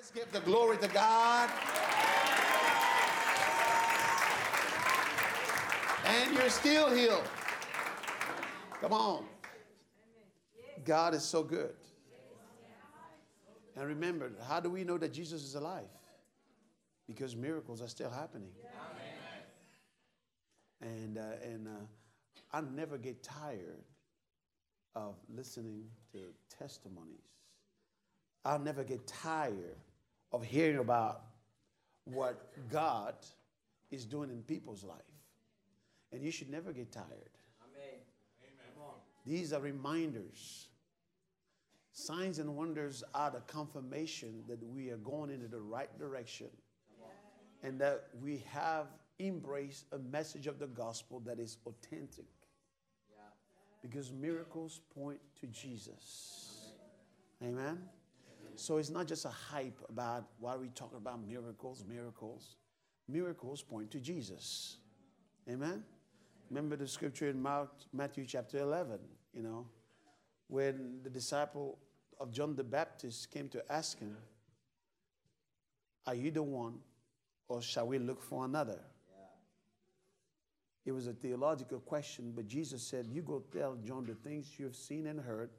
let's give the glory to God. And you're still healed. Come on. God is so good. And remember, how do we know that Jesus is alive? Because miracles are still happening. And, uh, and uh, I never get tired of listening to testimonies. I'll never get tired of hearing about what God is doing in people's life. And you should never get tired. Amen. Amen. These are reminders. Signs and wonders are the confirmation that we are going into the right direction and that we have embraced a message of the gospel that is authentic. Because miracles point to Jesus. Amen. Amen. So it's not just a hype about why we talking about miracles, miracles. Miracles point to Jesus. Amen. Remember the scripture in Mark, Matthew chapter 11, you know, when the disciple of John the Baptist came to ask him, Are you the one, or shall we look for another? It was a theological question, but Jesus said, You go tell John the things you have seen and heard.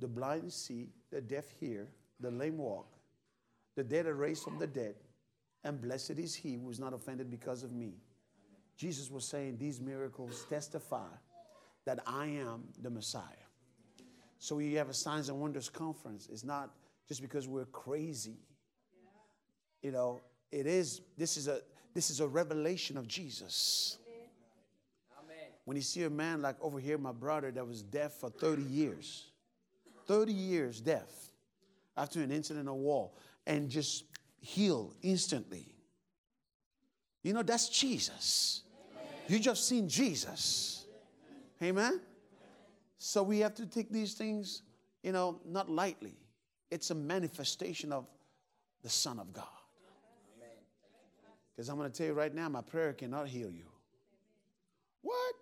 The blind see, the deaf hear, the lame walk, the dead are raised from the dead, and blessed is he who is not offended because of me. Jesus was saying these miracles testify that I am the Messiah. So we have a Signs and Wonders conference. It's not just because we're crazy. You know, it is, this is a this is a revelation of Jesus. When you see a man like over here, my brother, that was deaf for 30 years, 30 years deaf, after an incident in war and just heal instantly. You know, that's Jesus. You just seen Jesus. Amen? So we have to take these things, you know, not lightly. It's a manifestation of the Son of God. Because I'm going to tell you right now, my prayer cannot heal you. What?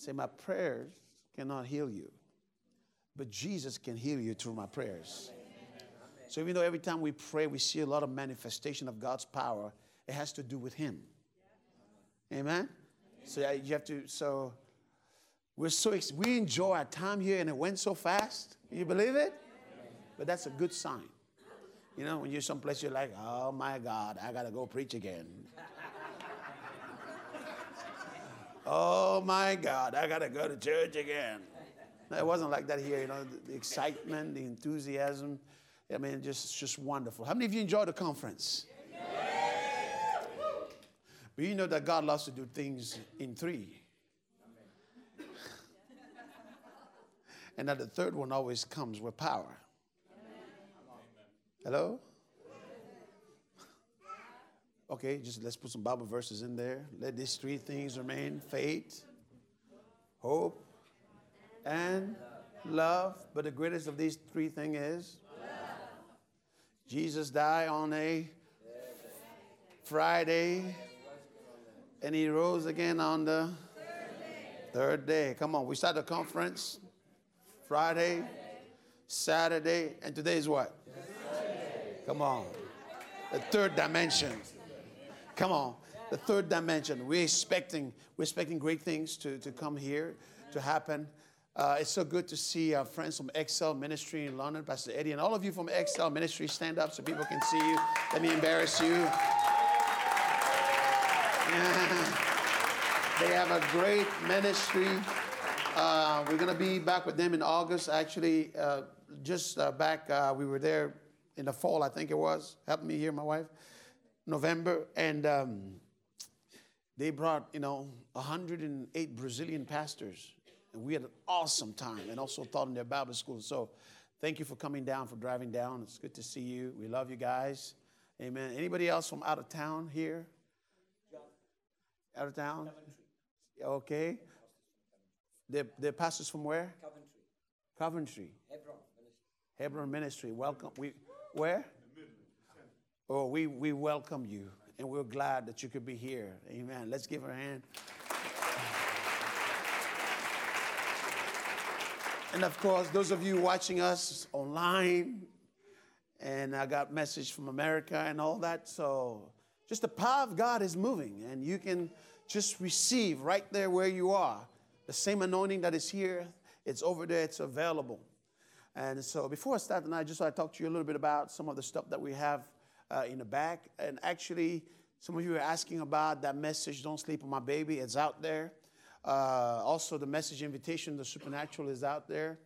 say, my prayers cannot heal you. But Jesus can heal you through my prayers. So even though every time we pray, we see a lot of manifestation of God's power, it has to do with Him. Amen. So you have to. So we're so we enjoy our time here, and it went so fast. You believe it? But that's a good sign. You know, when you're someplace, you're like, oh my God, I gotta go preach again. oh my God, I gotta go to church again. It wasn't like that here, you know, the, the excitement, the enthusiasm. I mean, just, just wonderful. How many of you enjoyed the conference? But you know that God loves to do things in three. and that the third one always comes with power. Hello? Okay, just let's put some Bible verses in there. Let these three things remain faith, hope, and love. But the greatest of these three things is Jesus died on a Friday and he rose again on the third day. Come on, we start the conference Friday, Saturday, and today is what? Come on. The third dimension. Come on. The third dimension. We're expecting, we're expecting great things to, to come here, to happen. Uh, it's so good to see our friends from Excel Ministry in London, Pastor Eddie, and all of you from Excel Ministry. Stand up so people can see you. Let me embarrass you. They have a great ministry. Uh, we're going to be back with them in August. Actually, uh, just uh, back, uh, we were there in the fall, I think it was. Help me here, my wife. November. And um, they brought, you know, 108 Brazilian pastors and we had an awesome time and also taught in their Bible school. So thank you for coming down, for driving down. It's good to see you. We love you guys. Amen. Anybody else from out of town here? Out of town? Okay. The the pastors from where? Coventry. Coventry. Hebron Ministry. Hebron Ministry. Welcome. We where? Oh, we, we welcome you and we're glad that you could be here. Amen. Let's give her a hand. And of course, those of you watching us online, and I got message from America and all that. So just the power of God is moving, and you can just receive right there where you are. The same anointing that is here, it's over there, it's available. And so before I start tonight, I just want to talk to you a little bit about some of the stuff that we have uh, in the back. And actually, some of you are asking about that message, Don't Sleep on My Baby. It's out there. Uh, also, the message invitation, The Supernatural, is out there.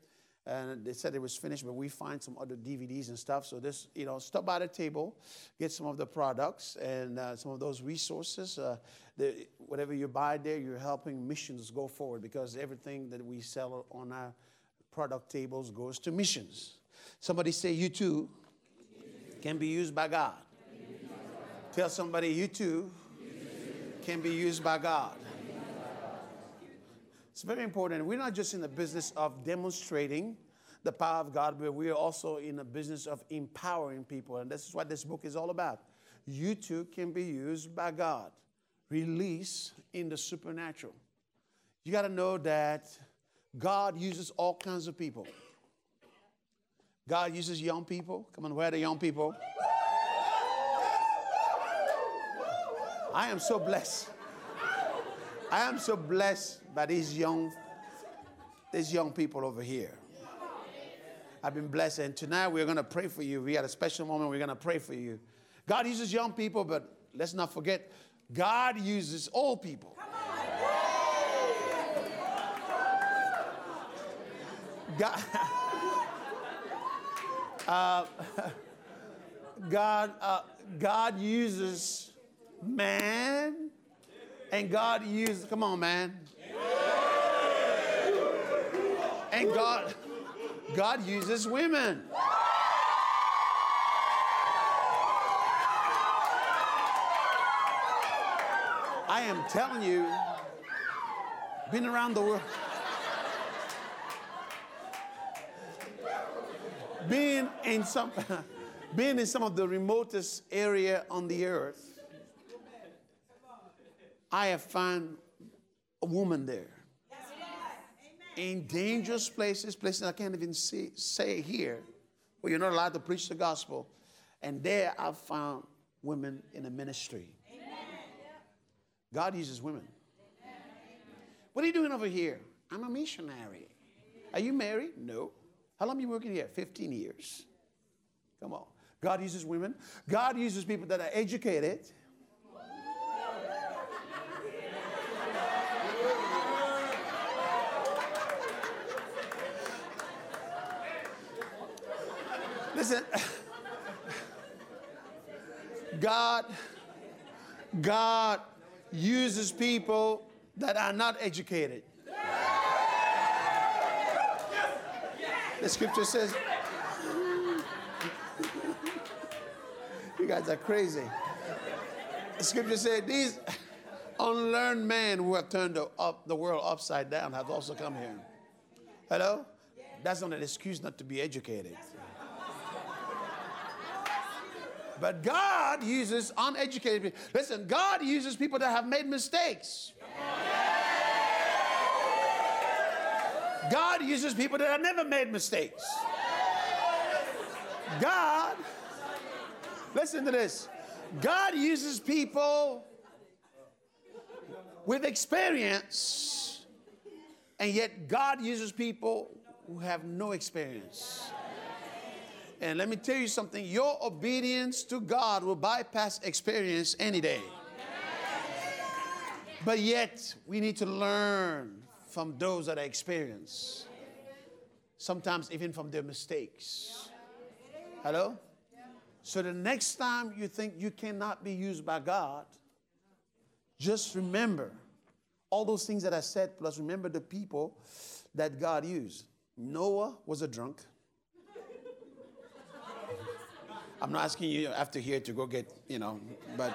And they said it was finished, but we find some other DVDs and stuff. So this, you know, stop by the table, get some of the products and uh, some of those resources. Uh, the, whatever you buy there, you're helping missions go forward because everything that we sell on our product tables goes to missions. Somebody say, you too can be used by God. Tell somebody, you too can be used by God. It's very important. We're not just in the business of demonstrating the power of God, but we are also in the business of empowering people. And this is what this book is all about. You too can be used by God. Release in the supernatural. You got to know that God uses all kinds of people. God uses young people. Come on, where are the young people? I am so blessed. I am so blessed by these young, these young people over here. I've been blessed, and tonight we're going to pray for you. We had a special moment. We're going to pray for you. God uses young people, but let's not forget, God uses old people. God, uh, God, uh, God uses man and God uses, come on, man. And God, God uses women. I am telling you, been around the world. being in some being in some of the remotest area on the earth I have found a woman there. In dangerous places, places I can't even see, say here, where you're not allowed to preach the gospel. And there I've found women in the ministry. God uses women. What are you doing over here? I'm a missionary. Are you married? No. How long you working here? 15 years. Come on. God uses women. God uses people that are educated. Listen, God, God uses people that are not educated. The scripture says, you guys are crazy. The scripture said, these unlearned men who have turned the, up, the world upside down have also come here. Hello? That's not an excuse not to be educated. But God uses uneducated people. Listen, God uses people that have made mistakes. God uses people that have never made mistakes. God, listen to this. God uses people with experience, and yet God uses people who have no experience. And let me tell you something your obedience to God will bypass experience any day. But yet, we need to learn from those that are experienced. Sometimes, even from their mistakes. Hello? So, the next time you think you cannot be used by God, just remember all those things that I said, plus remember the people that God used. Noah was a drunk. I'm not asking you after here to go get, you know, but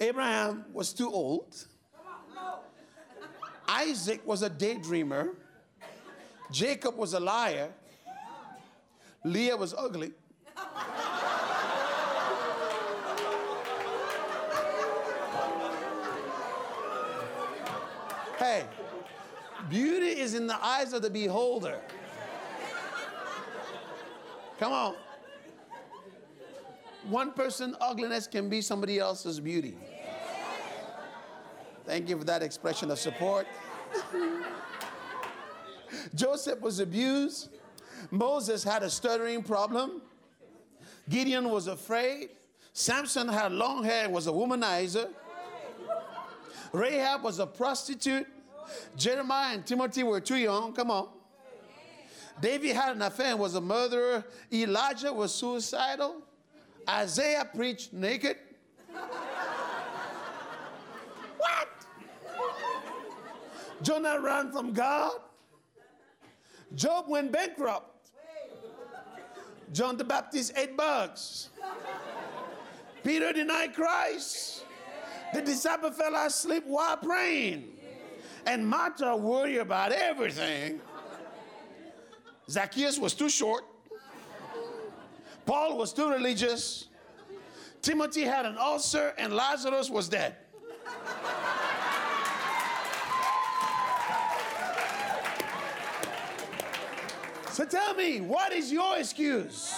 Abraham was too old. Isaac was a daydreamer. Jacob was a liar. Leah was ugly. hey, beauty is in the eyes of the beholder. Come on. One person ugliness can be somebody else's beauty. Thank you for that expression of support. Joseph was abused. Moses had a stuttering problem. Gideon was afraid. Samson had long hair was a womanizer. Rahab was a prostitute. Jeremiah and Timothy were too young. Come on. David had an affair and was a murderer. Elijah was suicidal. Isaiah preached naked. what? Jonah ran from God. Job went bankrupt. John the Baptist ate bugs. Peter denied Christ. The disciple fell asleep while praying. And Martha worried about everything. Zacchaeus was too short. Paul was too religious. Timothy had an ulcer, and Lazarus was dead. So tell me, what is your excuse?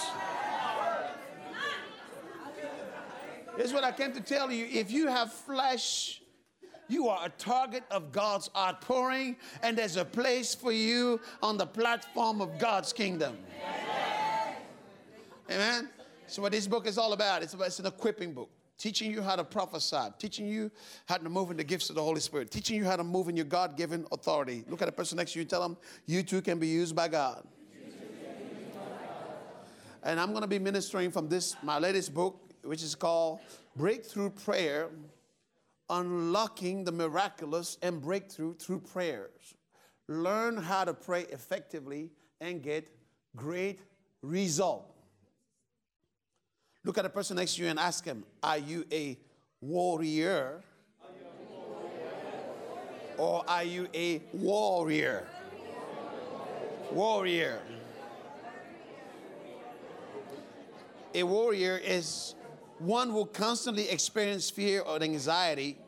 Here's what I came to tell you. If you have flesh, you are a target of God's outpouring, and there's a place for you on the platform of God's kingdom. Amen. So, what this book is all about, it's, about, it's an equipping book teaching you how to prophesy, teaching you how to move in the gifts of the Holy Spirit, teaching you how to move in your God given authority. Look at the person next to you, tell them, you too can be used by God. And I'm going to be ministering from this, my latest book, which is called Breakthrough Prayer Unlocking the Miraculous and Breakthrough Through Prayers. Learn how to pray effectively and get great result. Look at the person next to you and ask him, Are you a warrior? Or are you a warrior? Warrior. A warrior is one who constantly experiences fear or anxiety.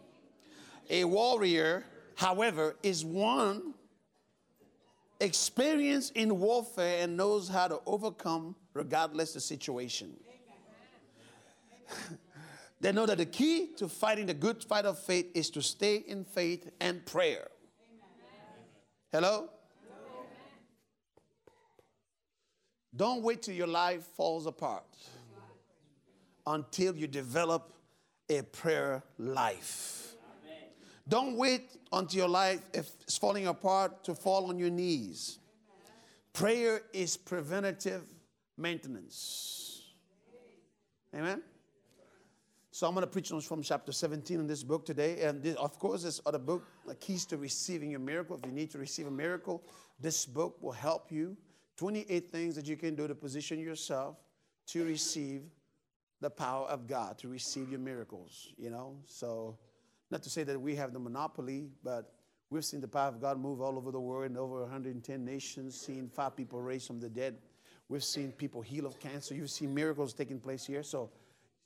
A warrior, however, is one experienced in warfare and knows how to overcome regardless the situation. they know that the key to fighting the good fight of faith is to stay in faith and prayer. Hello? Don't wait till your life falls apart until you develop a prayer life. Don't wait until your life is falling apart to fall on your knees. Prayer is preventative maintenance. Amen? So I'm going to preach from chapter 17 in this book today. And this, of course, this other book, the Keys to Receiving Your Miracle. If you need to receive a miracle, this book will help you. 28 things that you can do to position yourself to receive the power of God to receive your miracles, you know? So, not to say that we have the monopoly, but we've seen the power of God move all over the world in over 110 nations, seen five people raised from the dead. We've seen people heal of cancer. You've seen miracles taking place here. So,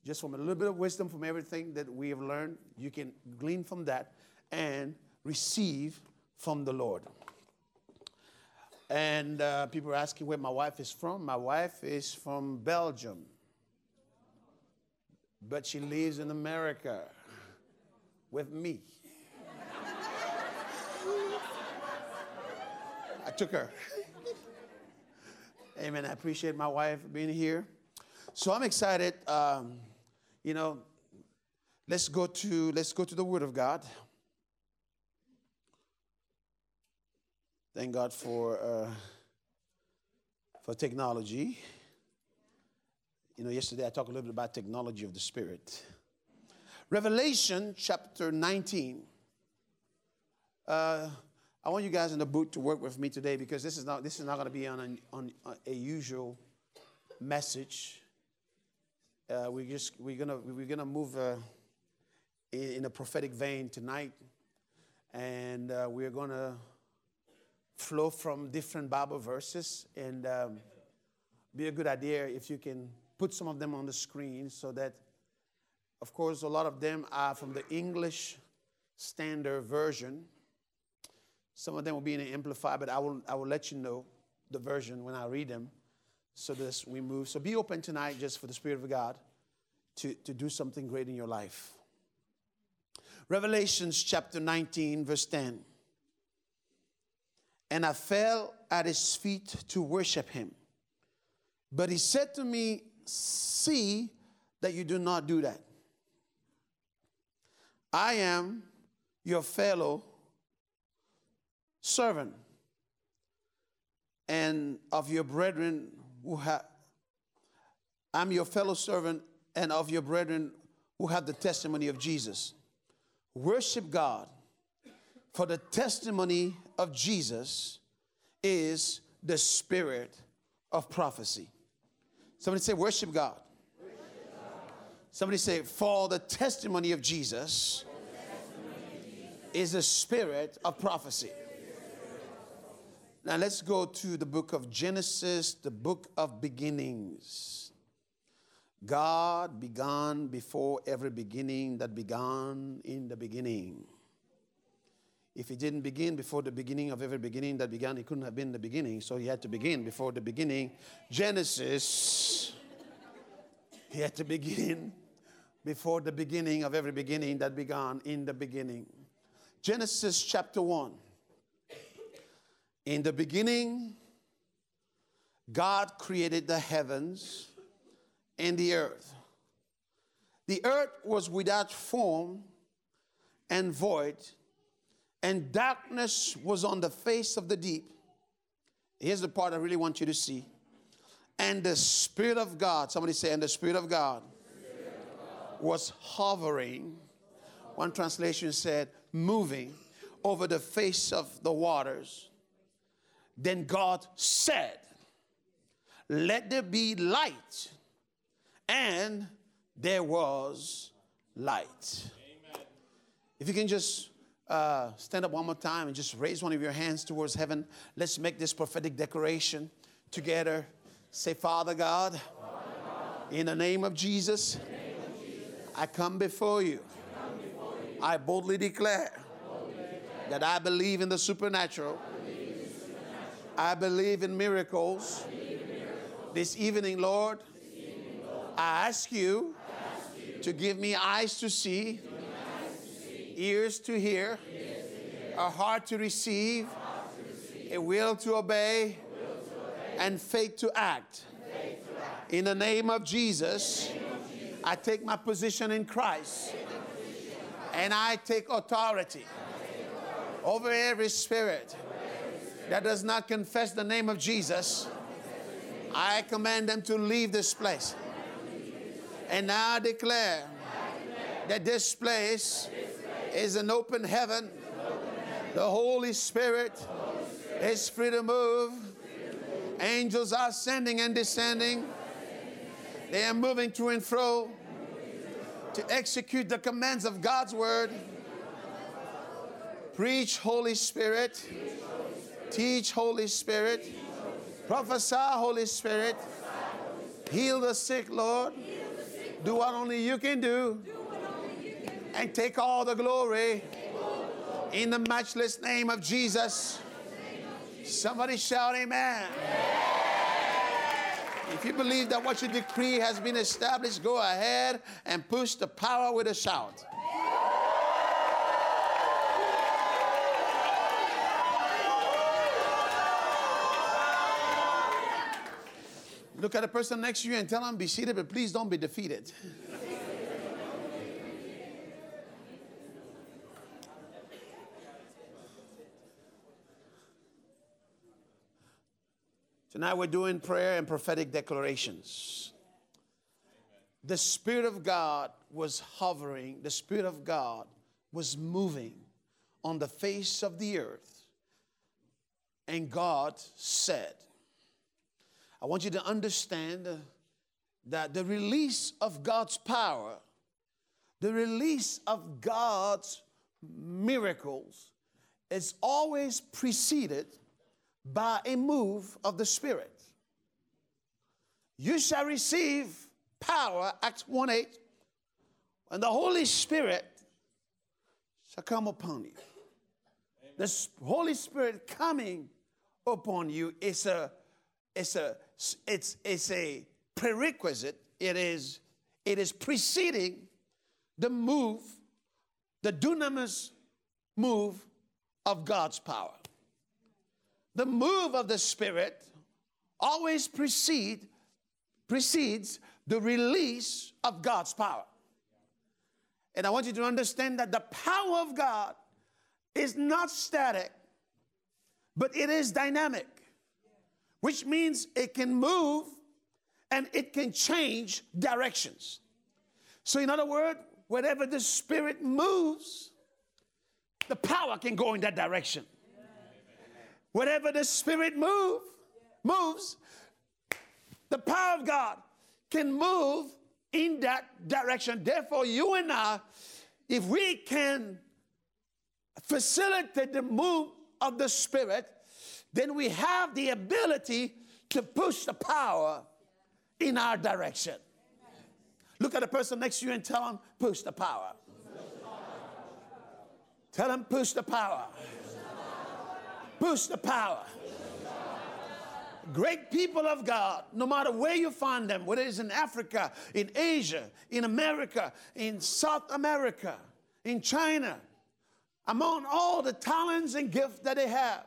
just from a little bit of wisdom from everything that we have learned, you can glean from that and receive from the Lord. And uh, people are asking where my wife is from. My wife is from Belgium but she lives in America with me. I took her. Amen. I appreciate my wife being here. So I'm excited. Um, you know, let's go to let's go to the Word of God. Thank God for uh, for technology. You know, yesterday I talked a little bit about technology of the Spirit. Revelation chapter 19. Uh, I want you guys in the booth to work with me today because this is not this is not going to be on a, on a usual message. Uh, we just we're gonna we're gonna move uh, in, a prophetic vein tonight, and uh, we're gonna flow from different Bible verses, and um, be a good idea if you can put some of them on the screen so that, of course, a lot of them are from the English Standard Version. Some of them will be in the Amplified, but I will, I will let you know the version when I read them so this we move. So be open tonight just for the Spirit of God to, to do something great in your life. Revelations chapter 19, verse 10. And I fell at his feet to worship him. But he said to me, See that you do not do that. I am your fellow servant and of your brethren who have I'm your fellow servant and of your brethren who have the testimony of Jesus. Worship God, for the testimony of Jesus is the spirit of prophecy. Somebody say, Worship God. Somebody say, For the testimony of Jesus, is the spirit of prophecy. Now let's go to the book of Genesis, the book of beginnings. God began before every beginning that began in the beginning. If he didn't begin before the beginning of every beginning that began, he couldn't have been the beginning, so he had to begin before the beginning. Genesis, he had to begin before the beginning of every beginning that began in the beginning. Genesis chapter 1. In the beginning, God created the heavens and the earth. The earth was without form and void, and darkness was on the face of the deep. Here's the part I really want you to see. And the Spirit of God, somebody say, and the Spirit of God, Spirit of God. was hovering. One translation said, moving over the face of the waters. Then God said, Let there be light. And there was light. Amen. If you can just uh, stand up one more time and just raise one of your hands towards heaven, let's make this prophetic declaration together. Say, Father God, Father God in the name of Jesus, name of Jesus I come before you. I boldly declare that I believe in the supernatural. I believe in miracles. This evening, Lord, I ask you to give me eyes to see, ears to hear, a heart to receive, a will to obey, and faith to act. In the name of Jesus, I take my position in Christ and I take authority over every spirit that does not confess the name of Jesus. I command them to leave this place. And now I declare that this place is an open heaven. The Holy Spirit is free to move. Angels are ascending and descending. They are moving to and fro to execute the commands of God's word. Preach, Holy Spirit. Teach, Holy Spirit. Prophesy, Holy Spirit. Heal the sick, Lord. Do what only you can do. And take all the glory in the matchless name of Jesus. Somebody shout, Amen. If you believe that what you decree has been established, go ahead and push the power with a shout. Look at the person next to you and tell them, be seated, but please don't be defeated. Tonight we're doing prayer and prophetic declarations. The Spirit of God was hovering, the Spirit of God was moving on the face of the earth. And God said, I want you to understand that the release of God's power, the release of God's miracles, is always preceded by a move of the Spirit. You shall receive power, Acts 1 8, and the Holy Spirit shall come upon you. The Holy Spirit coming upon you is a, it's a, it's, it's a prerequisite. It is it is preceding the move, the dunamis move of God's power. The move of the Spirit always precede, precedes the release of God's power. And I want you to understand that the power of God is not static, but it is dynamic, which means it can move and it can change directions. So, in other words, wherever the Spirit moves, the power can go in that direction. Wherever the Spirit move, moves, the power of God can move in that direction. Therefore, you and I, if we can facilitate the move of the Spirit, then we have the ability to push the power in our direction. Look at the person next to you and tell them, push the power. Tell them, push the power. Push the power. Great people of God, no matter where you find them, whether it's in Africa, in Asia, in America, in South America, in China, among all the talents and gifts that they have,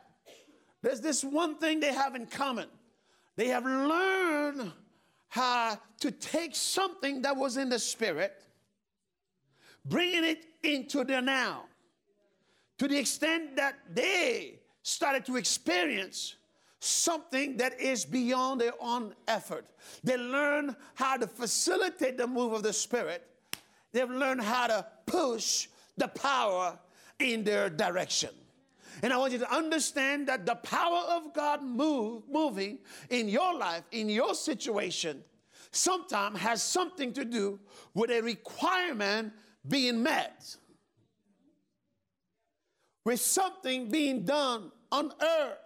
there's this one thing they have in common. They have learned how to take something that was in the spirit, bringing it into the now, to the extent that they started to experience something that is beyond their own effort. They learn how to facilitate the move of the Spirit. They've learned how to push the power in their direction. And I want you to understand that the power of God move, moving in your life, in your situation, sometimes has something to do with a requirement being met, with something being done on earth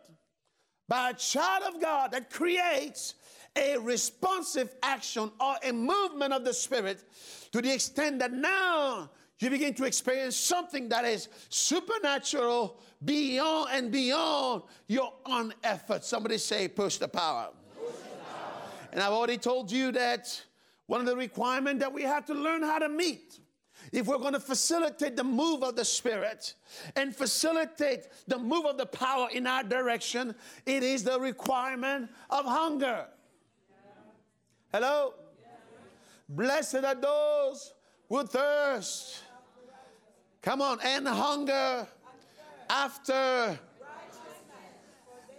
by a child of God that creates a responsive action or a movement of the Spirit to the extent that now you begin to experience something that is supernatural beyond and beyond your own effort. Somebody say, push the power. Push the power. And I've already told you that one of the requirements that we have to learn how to meet if we're going to facilitate the move of the Spirit and facilitate the move of the power in our direction, it is the requirement of hunger. Hello? Blessed are those who thirst Come on, and hunger after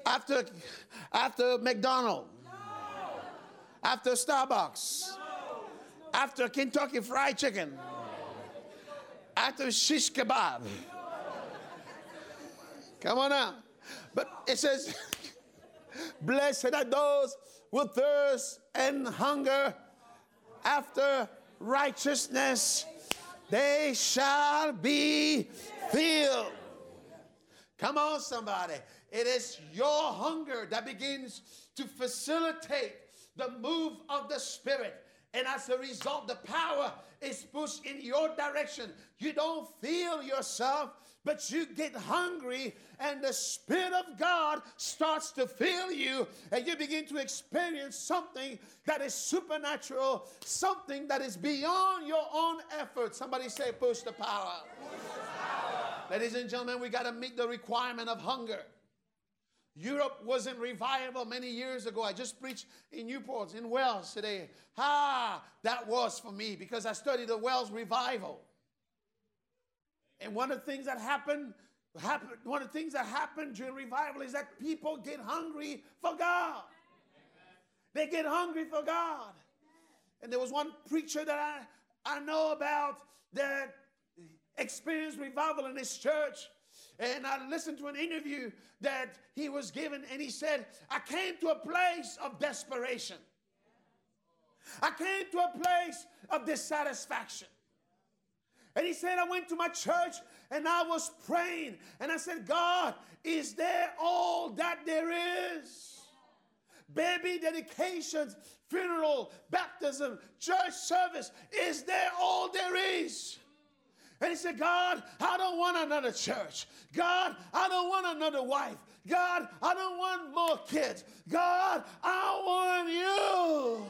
after after McDonald's, after Starbucks, after Kentucky Fried Chicken, after shish kebab. Come on now. But it says, Blessed are those who thirst and hunger after righteousness. They shall be filled. Come on, somebody. It is your hunger that begins to facilitate the move of the Spirit. And as a result, the power is pushed in your direction. You don't feel yourself but you get hungry and the Spirit of God starts to fill you and you begin to experience something that is supernatural, something that is beyond your own effort. Somebody say, push the power. Push. Ladies and gentlemen, we got to meet the requirement of hunger. Europe was in revival many years ago. I just preached in Newport, in Wales today. Ah, that was for me because I studied the Wales revival. And one of the things that happened, happen one of the things that happen during revival is that people get hungry for God. They get hungry for God. And there was one preacher that I, I know about that experienced revival in his church. And I listened to an interview that he was given, and he said, I came to a place of desperation. I came to a place of dissatisfaction. And he said, I went to my church and I was praying. And I said, God, is there all that there is? Baby dedications, funeral, baptism, church service, is there all there is? And he said, God, I don't want another church. God, I don't want another wife. God, I don't want more kids. God, I want you.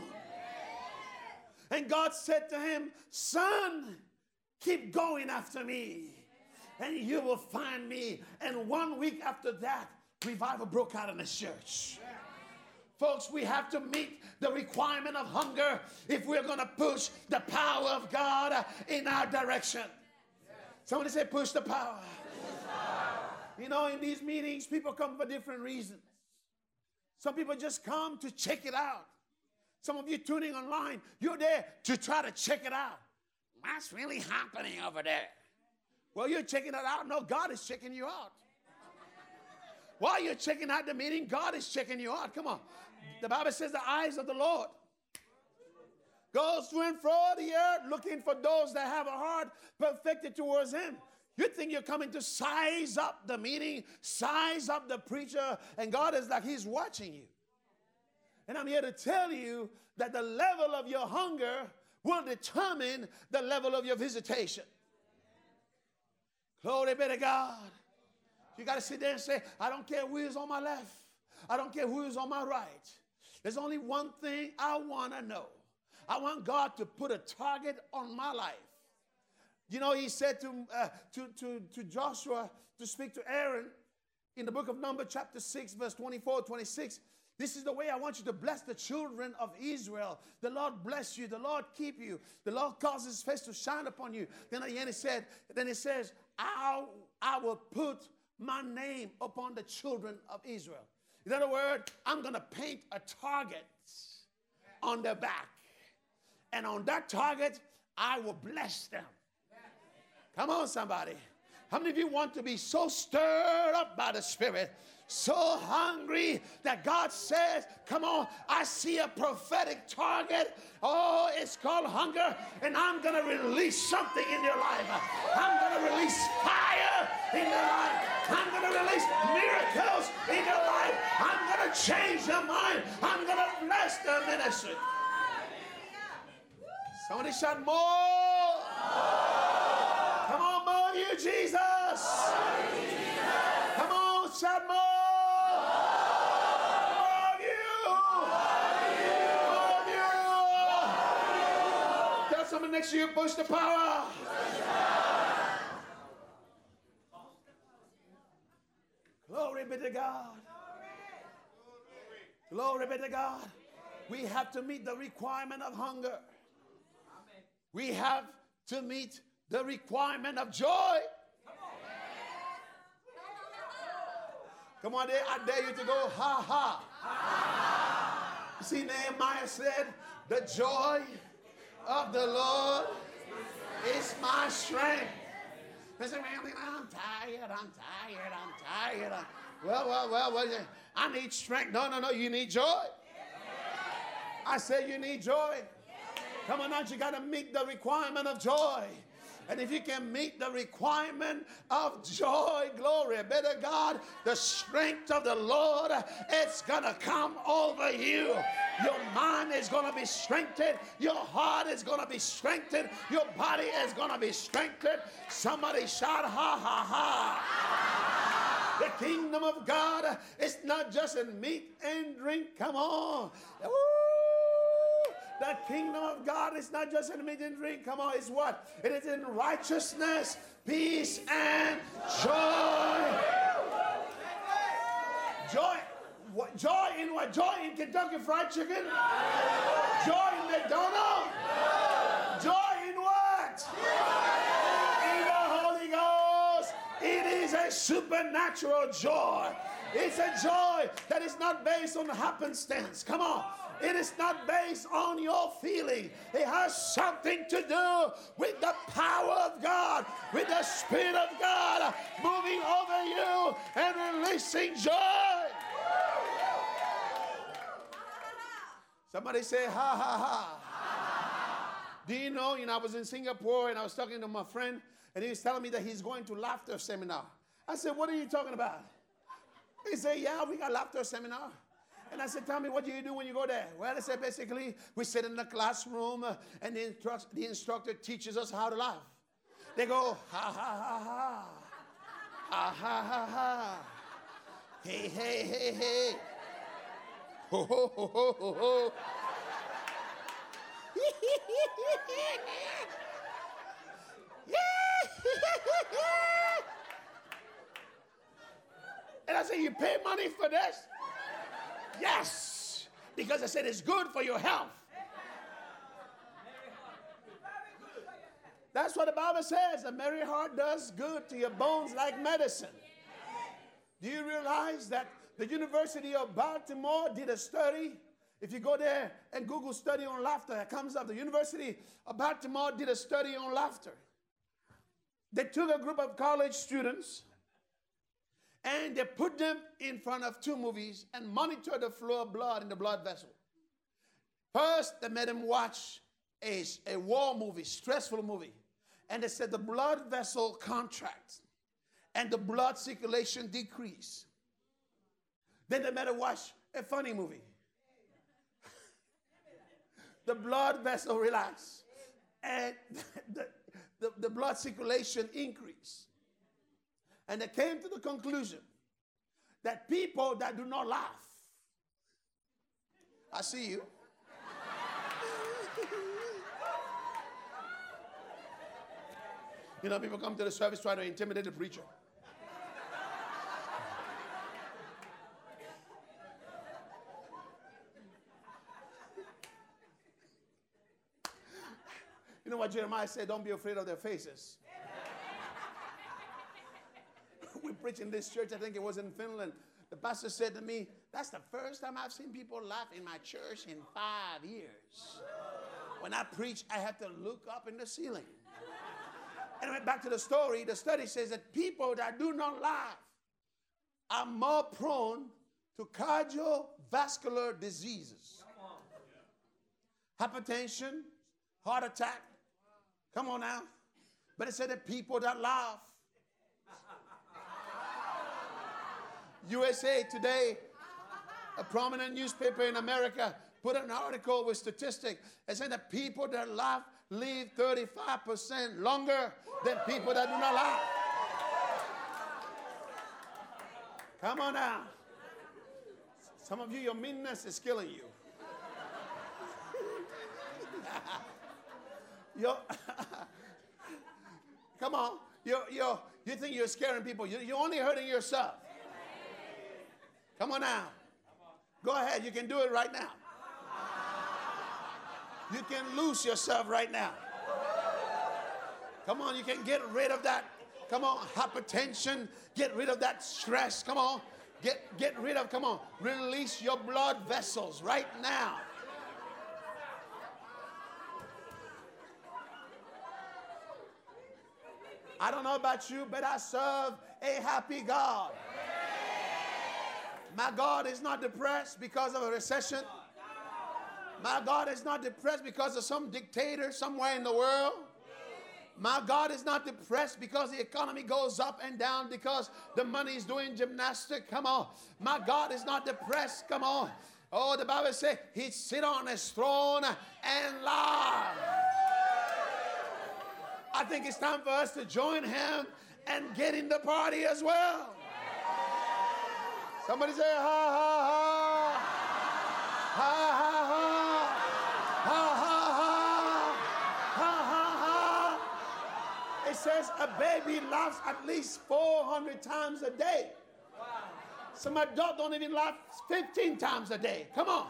And God said to him, Son, keep going after me, and you will find me. And one week after that, revival broke out in the church. Folks, we have to meet the requirement of hunger if we're going to push the power of God in our direction. Somebody say, push the power. You know, in these meetings, people come for different reasons. Some people just come to check it out. Some of you tuning online, you're there to try to check it out. What's really happening over there? Well, you're checking it out. No, God is checking you out. While you're checking out the meeting, God is checking you out. Come on. The Bible says the eyes of the Lord goes through and fro the earth looking for those that have a heart perfected towards Him. You think you're coming to size up the meeting, size up the preacher, and God is like He's watching you. And I'm here to tell you that the level of your hunger will determine the level of your visitation. Glory be to God. You got to sit there and say, I don't care who is on my left. I don't care who is on my right. There's only one thing I want to know. I want God to put a target on my life. You know, he said to, uh, to, to, to Joshua to speak to Aaron in the book of Numbers, chapter 6, verse 24, 26. This is the way I want you to bless the children of Israel. The Lord bless you. The Lord keep you. The Lord cause his face to shine upon you. Then he said, then he says, I, I will put my name upon the children of Israel. In other words, I'm going to paint a target on their back. And on that target, I will bless them. Come on, somebody. How many of you want to be so stirred up by the Spirit, so hungry that God says, Come on, I see a prophetic target. Oh, it's called hunger, and I'm going to release something in your life. I'm going to release fire in your life. I'm going to release miracles in your life. I'm going to change your mind. I'm going to bless the ministry. Somebody shout more. Come on, more you, Jesus. Come on, shout more. More you. More you. Tell someone next to you, push the power. Glory be to God. Glory be to God. We have to meet the requirement of hunger. We have to meet the requirement of joy. Come on, there, I dare you to go, ha ha. ha. See, Nehemiah said, The joy of the Lord is my strength. Said, man, I'm tired, I'm tired, I'm tired. Well, well, well, well, I need strength. No, no, no, you need joy. I said, You need joy. Come on now, you got to meet the requirement of joy. And if you can meet the requirement of joy, glory be to God, the strength of the Lord, it's going to come over you. Your mind is going to be strengthened. Your heart is going to be strengthened. Your body is going to be strengthened. Somebody shout, ha, ha, ha. The kingdom of God is not just in meat and drink. Come on. Woo. The kingdom of God is not just in meat and drink. Come on, it's what? It is in righteousness, peace, and joy. Joy. What, joy in what? Joy in Kentucky Fried Chicken? Joy in McDonald's? Joy in what? In the Holy Ghost. It is a supernatural joy. It's a joy that is not based on happenstance. Come on. It is not based on your feeling. It has something to do with the power of God, with the Spirit of God moving over you and releasing joy. Somebody say, ha ha ha. Do you know, you know, I was in Singapore and I was talking to my friend and he was telling me that he's going to laughter seminar. I said, what are you talking about? He said, yeah, we got laughter seminar. And I said, Tell me, what do you do when you go there? Well, I said, basically, we sit in the classroom uh, and the, instru- the instructor teaches us how to laugh. They go, ha, ha, ha, ha. Ha, ha, ha, ha. Hey, hey, hey, hey. Ho, ho, ho, ho, ho, ho. and I said, You pay money for this? Yes, because I said it's good for your health. That's what the Bible says. A merry heart does good to your bones like medicine. Do you realize that the University of Baltimore did a study? If you go there and Google study on laughter, it comes up. The University of Baltimore did a study on laughter. They took a group of college students and they put them in front of two movies and monitored the flow of blood in the blood vessel. First, they made them watch a, a war movie, stressful movie. And they said the blood vessel contracts and the blood circulation decrease. Then they made them watch a funny movie. the blood vessel relax and the, the, the blood circulation increase. And they came to the conclusion that people that do not laugh, I see you. you know, people come to the service trying to intimidate the preacher. You know what Jeremiah said? Don't be afraid of their faces we preach in this church, I think it was in Finland. The pastor said to me, That's the first time I've seen people laugh in my church in five years. When I preach, I have to look up in the ceiling. And I went back to the story. The study says that people that do not laugh are more prone to cardiovascular diseases, hypertension, heart attack. Come on now. But it said that people that laugh USA Today, a prominent newspaper in America, put an article with statistics and said that people that laugh live 35% longer than people that do not laugh. Come on now. Some of you, your meanness is killing you. you come on. You're, you're, you think you're scaring people. You're, you're only hurting yourself. Come on now. Go ahead. You can do it right now. You can lose yourself right now. Come on, you can get rid of that. Come on, hypertension. Get rid of that stress. Come on. Get, get rid of, come on, release your blood vessels right now. I don't know about you, but I serve a happy God. My God is not depressed because of a recession. My God is not depressed because of some dictator somewhere in the world. My God is not depressed because the economy goes up and down because the money is doing gymnastics. Come on. My God is not depressed. Come on. Oh, the Bible says he sit on his throne and laugh. I think it's time for us to join him and get in the party as well. Somebody say, ha, ha, ha. Ha, ha, ha. Ha, ha, ha. Ha, ha, ha. It says a baby laughs at least 400 times a day. Some adults don't even laugh 15 times a day. Come on.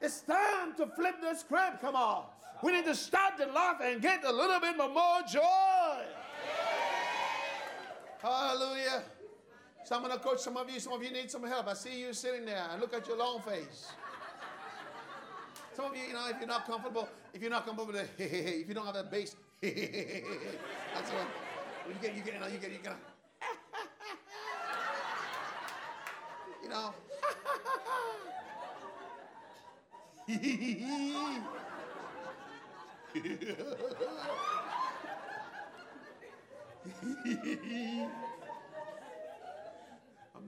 It's time to flip the script. Come on. We need to start to laugh and get a little bit more joy. Hallelujah. So I'm going to coach some of you. Some of you need some help. I see you sitting there. I look at your long face. Some of you, you know, if you're not comfortable, if you're not comfortable if you don't have that bass, that's what you get. You get, you know, you get, you get. you know.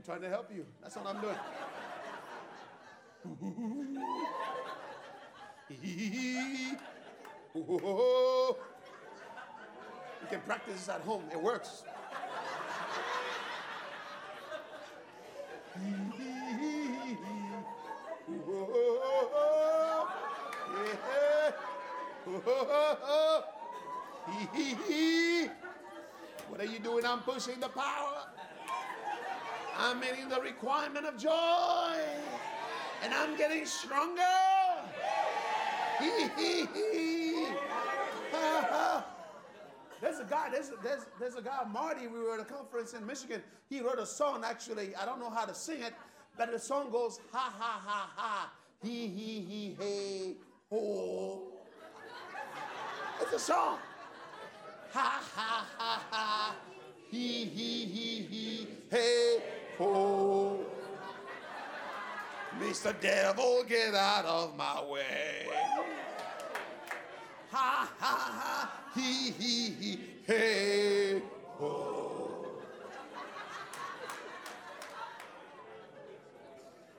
I'm trying to help you. That's what I'm doing. you can practice this at home, it works. what are you doing? I'm pushing the power. I'm meeting the requirement of joy. And I'm getting stronger. There's a guy, there's there's, there's a guy, Marty, we were at a conference in Michigan. He wrote a song, actually. I don't know how to sing it, but the song goes, ha, ha, ha, ha, he, he, he, hey, ho. It's a song. Ha, ha, ha, ha, he, he, he, he, hey, ho. Mr. Devil, get out of my way. Ha, ha, ha, he, he, he, hey, ho.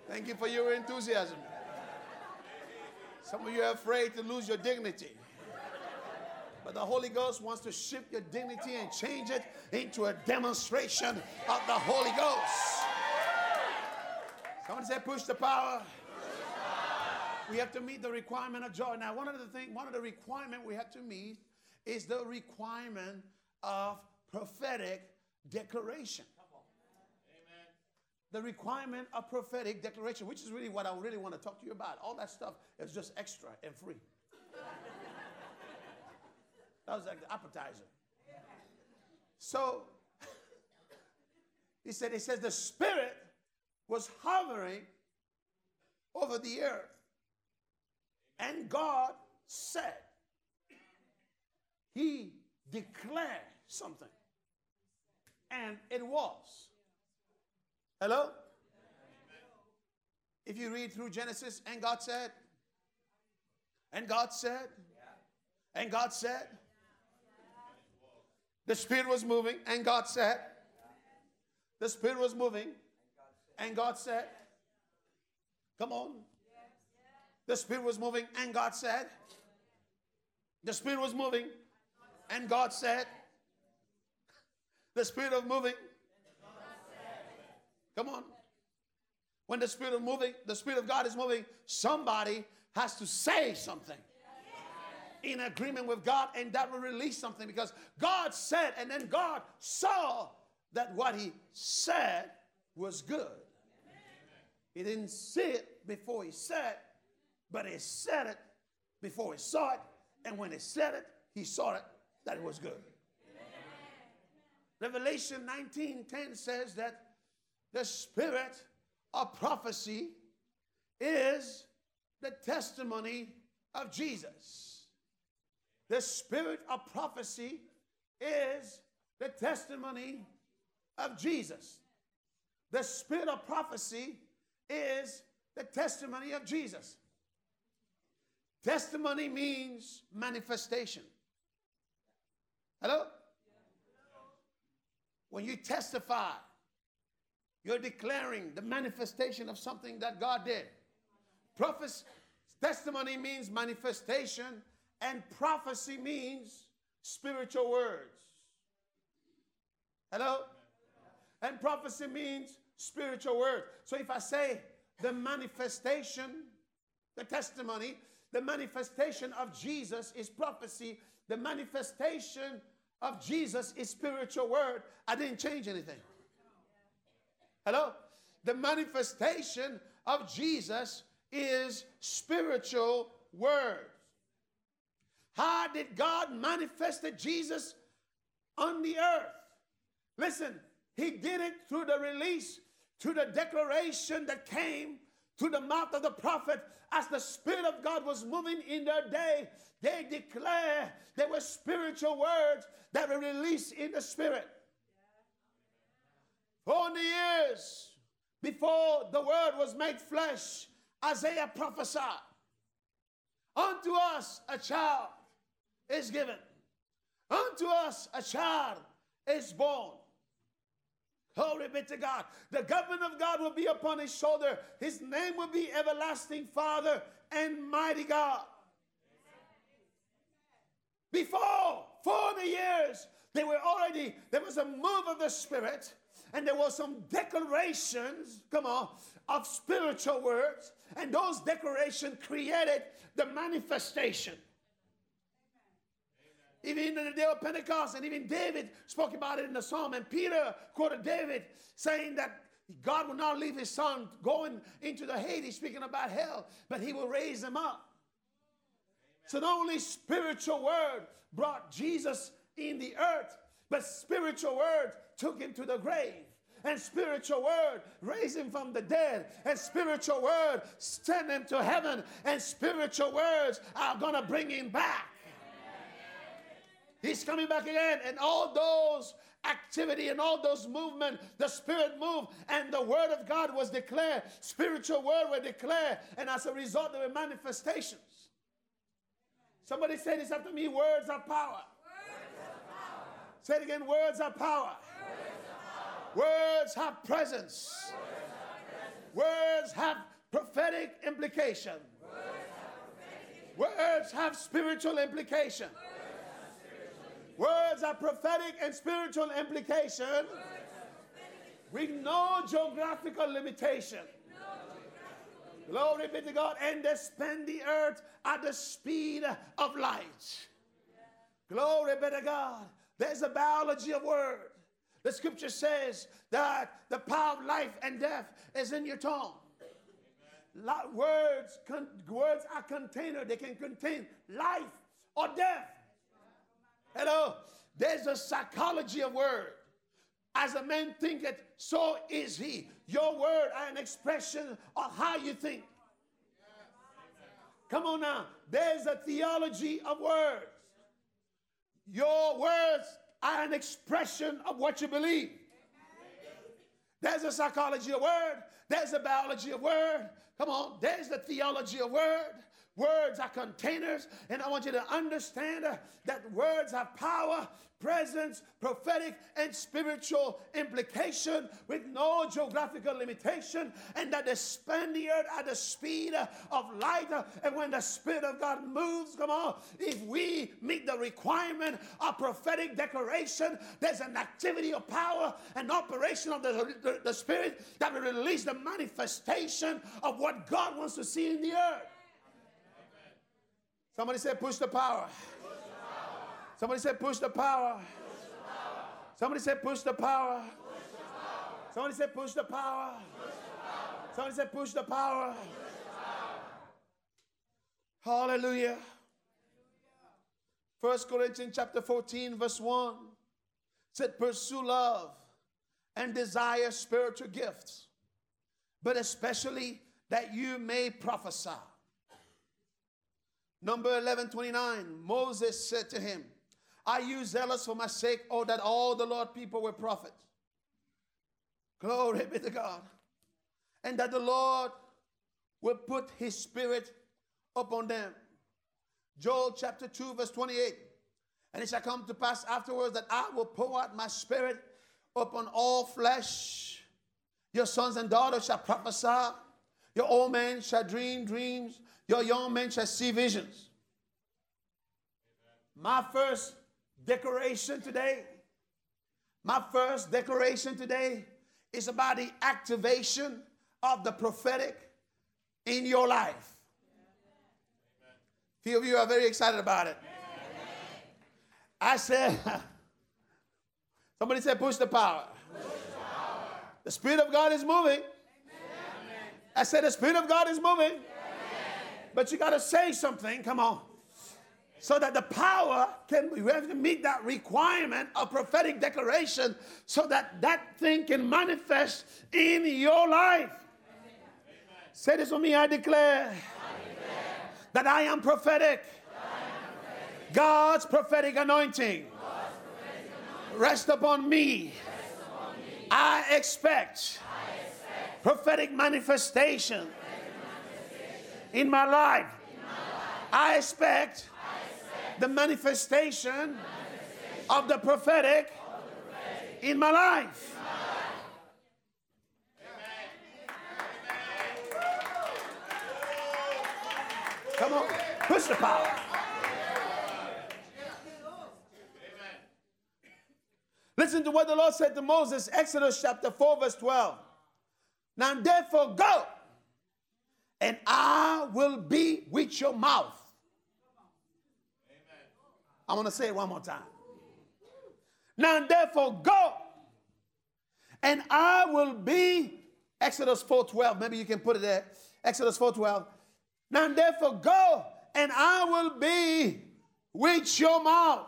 Thank you for your enthusiasm. Some of you are afraid to lose your dignity. But the Holy Ghost wants to shift your dignity and change it into a demonstration of the Holy Ghost. Somebody say, push the power. We have to meet the requirement of joy. Now, one of the things, one of the requirement we have to meet is the requirement of prophetic declaration. Amen. The requirement of prophetic declaration, which is really what I really want to talk to you about. All that stuff is just extra and free. that was like the appetizer. So he said, he says the spirit was hovering over the earth. And God said, He declared something. And it was. Hello? If you read through Genesis, and God said, and God said, and God said, the Spirit was moving, and God said, the Spirit was moving, and God said, Come on. The Spirit was moving, and God said, The Spirit was moving, and God said, The Spirit of moving. Come on. When the Spirit of moving, the Spirit of God is moving, somebody has to say something in agreement with God, and that will release something because God said, and then God saw that what He said was good. He didn't see it before he said it, but he said it before he saw it. And when he said it, he saw it that it was good. Revelation 19:10 says that the spirit of prophecy is the testimony of Jesus. The spirit of prophecy is the testimony of Jesus. The spirit of prophecy is the testimony of Jesus. Testimony means manifestation. Hello? When you testify, you're declaring the manifestation of something that God did. Prophecy, testimony means manifestation, and prophecy means spiritual words. Hello? And prophecy means spiritual word. So if I say the manifestation, the testimony, the manifestation of Jesus is prophecy, the manifestation of Jesus is spiritual word, I didn't change anything. Hello? The manifestation of Jesus is spiritual words. How did God manifest Jesus on the earth? Listen, he did it through the release, through the declaration that came through the mouth of the prophet as the Spirit of God was moving in their day. They declare there were spiritual words that were released in the Spirit. Forty years before the word was made flesh, Isaiah prophesied, Unto us a child is given, unto us a child is born. Glory be to God. The government of God will be upon his shoulder. His name will be Everlasting Father and Mighty God. Before 40 years, they were already, there was a move of the Spirit, and there were some declarations, come on, of spiritual words, and those declarations created the manifestation. Even in the day of Pentecost, and even David spoke about it in the psalm, and Peter quoted David saying that God will not leave his son going into the Hades, speaking about hell, but he will raise him up. So not only spiritual word brought Jesus in the earth, but spiritual word took him to the grave. And spiritual word raised him from the dead. And spiritual word sent him to heaven. And spiritual words are going to bring him back. He's coming back again. And all those activity and all those movement, the Spirit moved, and the Word of God was declared. Spiritual word were declared, and as a result, there were manifestations. Somebody say this after me: words are power. Say it again: words are power. Words have presence. Words have prophetic implication. Words have spiritual implication. Words are prophetic and spiritual implication with no geographical limitation. Glory be to God. And they span the earth at the speed of light. Glory be to God. There's a biology of word. The scripture says that the power of life and death is in your tongue. Words, con- words are container. They can contain life or death. Hello. There's a psychology of word. As a man thinketh, so is he. Your word are an expression of how you think. Come on now. There's a theology of words. Your words are an expression of what you believe. There's a psychology of word. There's a biology of word. Come on. There's the theology of word. Words are containers, and I want you to understand uh, that words have power, presence, prophetic, and spiritual implication with no geographical limitation, and that they span the earth at the speed uh, of light. Uh, and when the Spirit of God moves, come on, if we meet the requirement of prophetic declaration, there's an activity of power and operation of the, the, the Spirit that will release the manifestation of what God wants to see in the earth. Somebody said, push the power. Push the power. Somebody said, push the power. Somebody said, push the power. Push the power. Somebody said, push the power. Somebody said, push the power. Push the power. Hallelujah. First Corinthians chapter 14, verse 1 said, Pursue love and desire spiritual gifts, but especially that you may prophesy. Number 1129, Moses said to him, Are you zealous for my sake, or that all the Lord people were prophets? Glory be to God. And that the Lord will put his spirit upon them. Joel chapter 2, verse 28. And it shall come to pass afterwards that I will pour out my spirit upon all flesh. Your sons and daughters shall prophesy. Your old men shall dream dreams. Your young men shall see visions. My first declaration today, my first declaration today is about the activation of the prophetic in your life. Few of you are very excited about it. I said, somebody said, push the power. Push the, power. the Spirit of God is moving. Amen. I said, the Spirit of God is moving. But you got to say something. Come on. So that the power can, we have to meet that requirement of prophetic declaration so that that thing can manifest in your life. Amen. Say this with me I declare, I declare that I am prophetic. God's prophetic anointing, God's prophetic anointing. Rest, upon me. Rest upon me. I expect, I expect prophetic manifestation in my life. I, expect the manifestation, of the prophetic, in my life. Come on, push the power. Listen to what the Lord said to Moses, Exodus chapter 4, verse 12. Now therefore go and I will be with your mouth. Amen. I want to say it one more time. Now therefore go, and I will be Exodus 4:12. Maybe you can put it there. Exodus 4:12. Now therefore go, and I will be with your mouth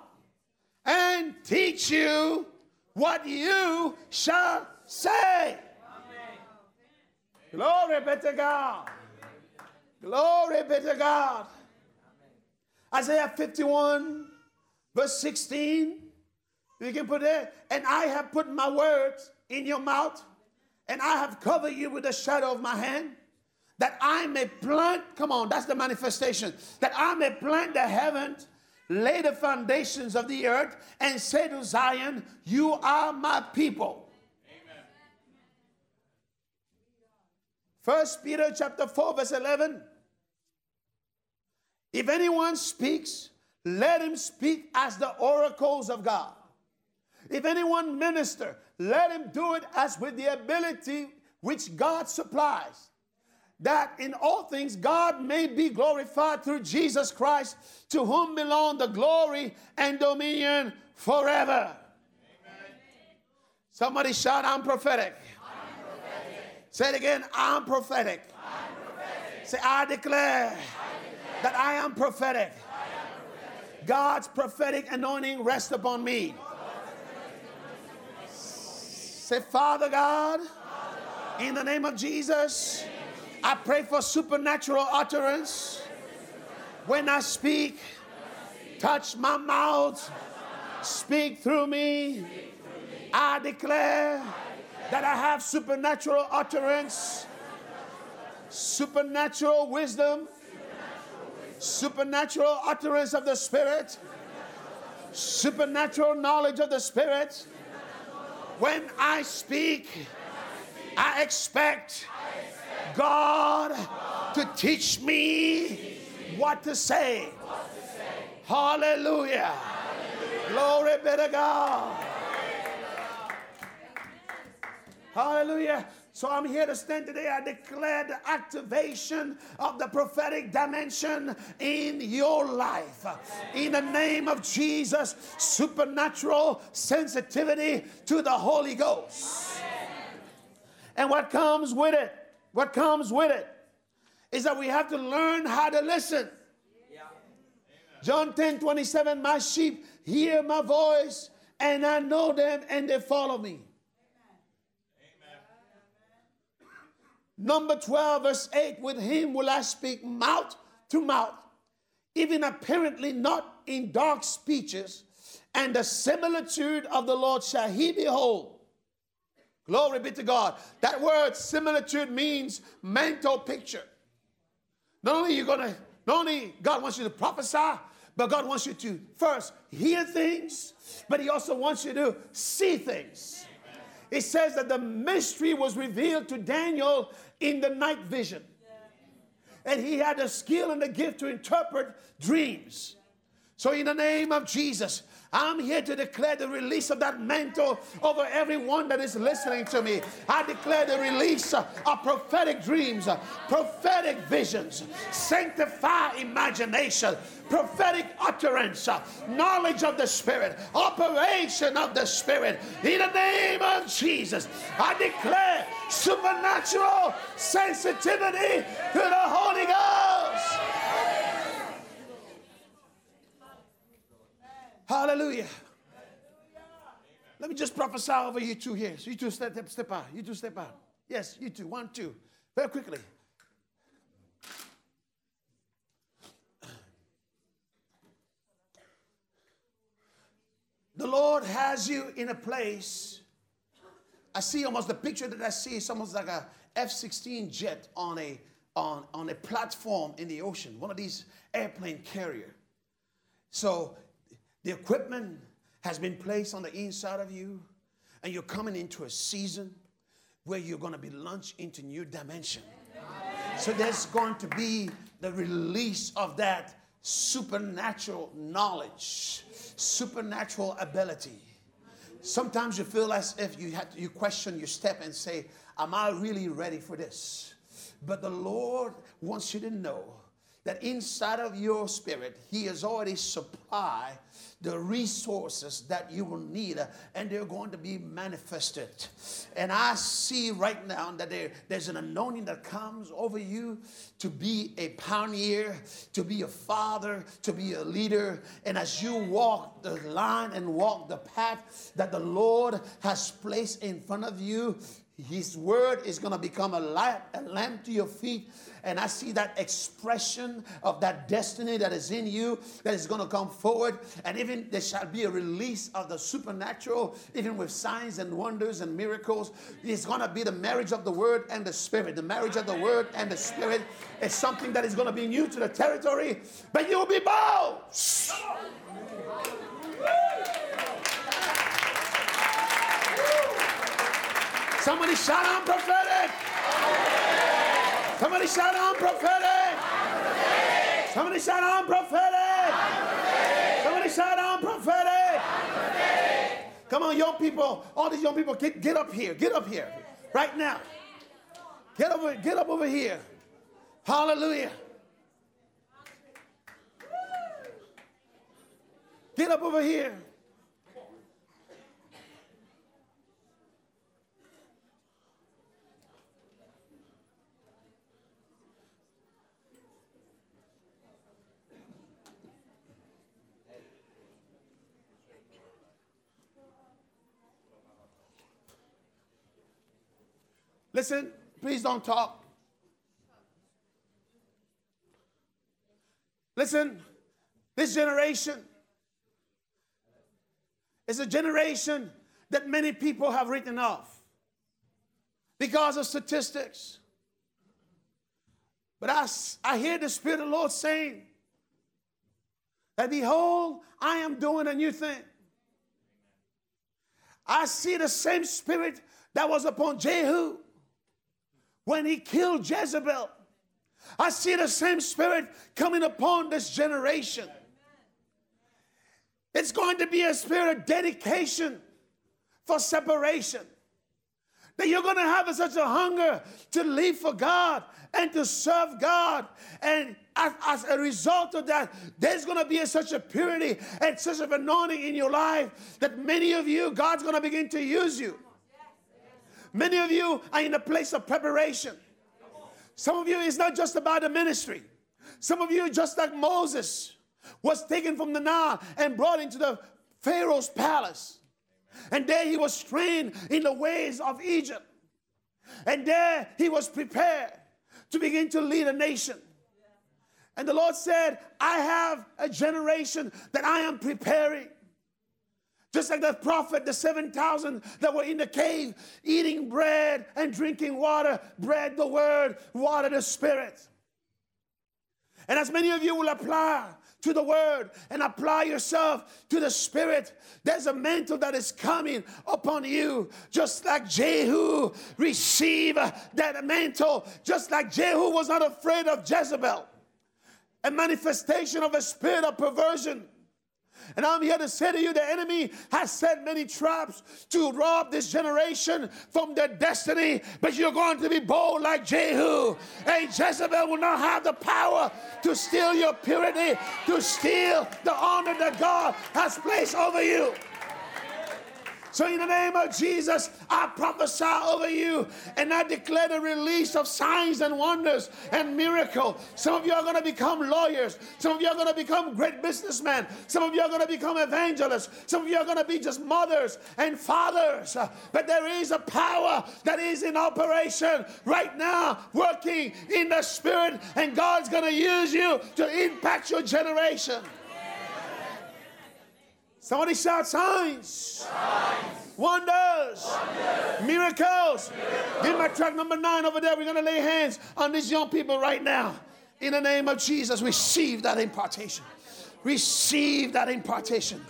and teach you what you shall say. Amen. Glory be to God. Glory be to God. Isaiah 51, verse 16. You can put it, and I have put my words in your mouth, and I have covered you with the shadow of my hand, that I may plant, come on, that's the manifestation, that I may plant the heavens, lay the foundations of the earth, and say to Zion, You are my people. First Peter chapter 4, verse 11. If anyone speaks, let him speak as the oracles of God. If anyone minister, let him do it as with the ability which God supplies. That in all things God may be glorified through Jesus Christ, to whom belong the glory and dominion forever. Amen. Somebody shout, I'm prophetic. I'm prophetic. Say it again, I'm prophetic. I'm prophetic. Say, I declare, I declare that I am prophetic. God's prophetic anointing rests upon me. Say, Father God, in the name of Jesus, I pray for supernatural utterance. When I speak, touch my mouth, speak through me. I declare that I have supernatural utterance, supernatural wisdom, supernatural utterance of the Spirit, supernatural knowledge of the Spirit when I speak, I expect God to teach me what to say. Hallelujah. Glory be to God. Hallelujah. So I'm here to stand today. I declare the activation of the prophetic dimension in your life. In the name of Jesus, supernatural sensitivity to the Holy Ghost. And what comes with it, what comes with it, is that we have to learn how to listen. John 10 27, my sheep hear my voice, and I know them, and they follow me. Number 12, verse 8 With him will I speak mouth to mouth, even apparently not in dark speeches, and the similitude of the Lord shall he behold. Glory be to God. That word similitude means mental picture. Not only you're gonna, not only God wants you to prophesy, but God wants you to first hear things, but He also wants you to see things. It says that the mystery was revealed to Daniel in the night vision. And he had the skill and the gift to interpret dreams. So, in the name of Jesus, I'm here to declare the release of that mantle over everyone that is listening to me. I declare the release of prophetic dreams, prophetic visions, sanctify imagination, prophetic utterance, knowledge of the Spirit, operation of the Spirit. In the name of Jesus, I declare supernatural sensitivity to the Holy Ghost. Hallelujah. Let me just prophesy over you two here. So you two step, step, step out. You two step out. Yes, you two. One, two. Very quickly. The Lord has you in a place. I see almost the picture that I see is almost like a F-16 jet on a on, on a platform in the ocean, one of these airplane carrier. So the equipment has been placed on the inside of you, and you're coming into a season where you're going to be launched into new dimension. So there's going to be the release of that supernatural knowledge, supernatural ability. Sometimes you feel as if you had to, you question your step and say, "Am I really ready for this?" But the Lord wants you to know that inside of your spirit, He has already supplied the resources that you will need, uh, and they're going to be manifested. And I see right now that there, there's an anointing that comes over you to be a pioneer, to be a father, to be a leader. And as you walk the line and walk the path that the Lord has placed in front of you, his word is going to become a light, a lamp to your feet. And I see that expression of that destiny that is in you that is going to come forward. And even there shall be a release of the supernatural, even with signs and wonders and miracles. It's going to be the marriage of the word and the spirit. The marriage of the word and the spirit is something that is going to be new to the territory, but you'll be bold. Somebody shout out prophetic. Somebody shout out prophetic. Somebody shout out prophetic. Somebody shout out prophetic. Come on, young people. All these young people, get, get up here. Get up here. Right now. Get over, get up over here. Hallelujah. Get up over here. Listen, please don't talk. Listen, this generation is a generation that many people have written off because of statistics. But I, I hear the Spirit of the Lord saying that, Behold, I am doing a new thing. I see the same Spirit that was upon Jehu when he killed Jezebel. I see the same spirit coming upon this generation. It's going to be a spirit of dedication for separation. That you're going to have such a hunger to live for God and to serve God. And as, as a result of that, there's going to be a, such a purity and such an anointing in your life that many of you, God's going to begin to use you. Many of you are in a place of preparation. Some of you, it's not just about the ministry. Some of you, just like Moses, was taken from the Nile and brought into the Pharaoh's palace. And there he was trained in the ways of Egypt. And there he was prepared to begin to lead a nation. And the Lord said, I have a generation that I am preparing. Just like the prophet, the 7,000 that were in the cave eating bread and drinking water, bread the word, water the spirit. And as many of you will apply to the word and apply yourself to the spirit, there's a mantle that is coming upon you. Just like Jehu received that mantle, just like Jehu was not afraid of Jezebel, a manifestation of a spirit of perversion and I'm here to say to you the enemy has set many traps to rob this generation from their destiny, but you're going to be bold like Jehu. And Jezebel will not have the power to steal your purity, to steal the honor that God has placed over you. So, in the name of Jesus, I prophesy over you and I declare the release of signs and wonders and miracle. Some of you are going to become lawyers. Some of you are going to become great businessmen. Some of you are going to become evangelists. Some of you are going to be just mothers and fathers. But there is a power that is in operation right now, working in the spirit, and God's going to use you to impact your generation. Somebody shout signs. signs. Wonders. Wonders. Miracles. Miracles. Give my track number nine over there. We're going to lay hands on these young people right now. In the name of Jesus, receive that impartation. Receive that impartation.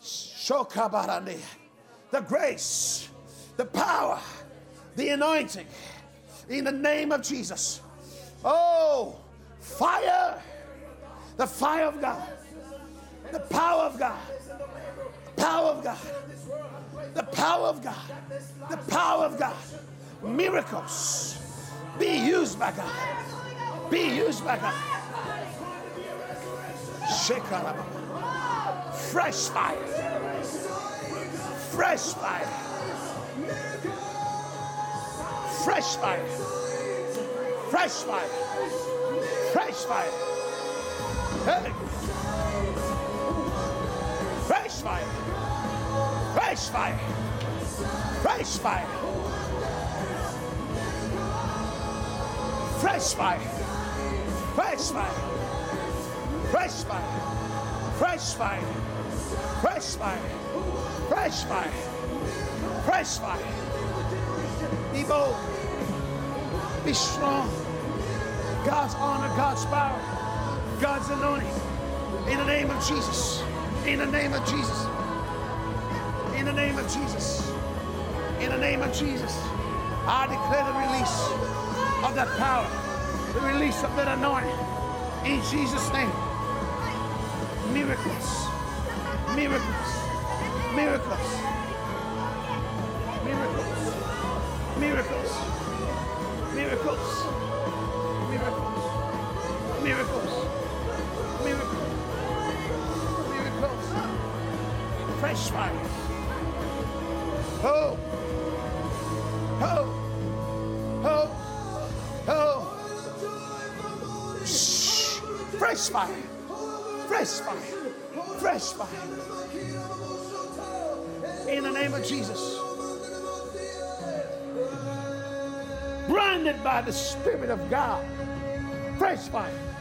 Show kabarande the grace, the power, the anointing. In the name of Jesus. Oh, fire. The fire of God. The power of God power of God. The power of God. The power of God. Miracles. Be used by God. Be used by God. Shekaraba. Fresh fire. Fresh fire. Fresh fire. Fresh fire. Fresh fire. Hey. Fire. Fresh fire. Fresh fire. Fresh fire. Fresh fire. Fresh fire. Fresh fire. Fresh fire. Fresh fire. Fresh fire. Be bold. Be strong. God's honor, God's power, God's anointing. In the name of Jesus. In the name of Jesus. In the name of Jesus. In the name of Jesus. I declare the release of that power, the release of that anointing. In Jesus' name. Miracles. Miracles. Miracles. Miracles. Miracles. Miracles. Miracles. Miracles. Fresh fire. Fresh fire. Fresh fire. Fresh fire. In the name of Jesus. Branded by the Spirit of God. Fresh fire.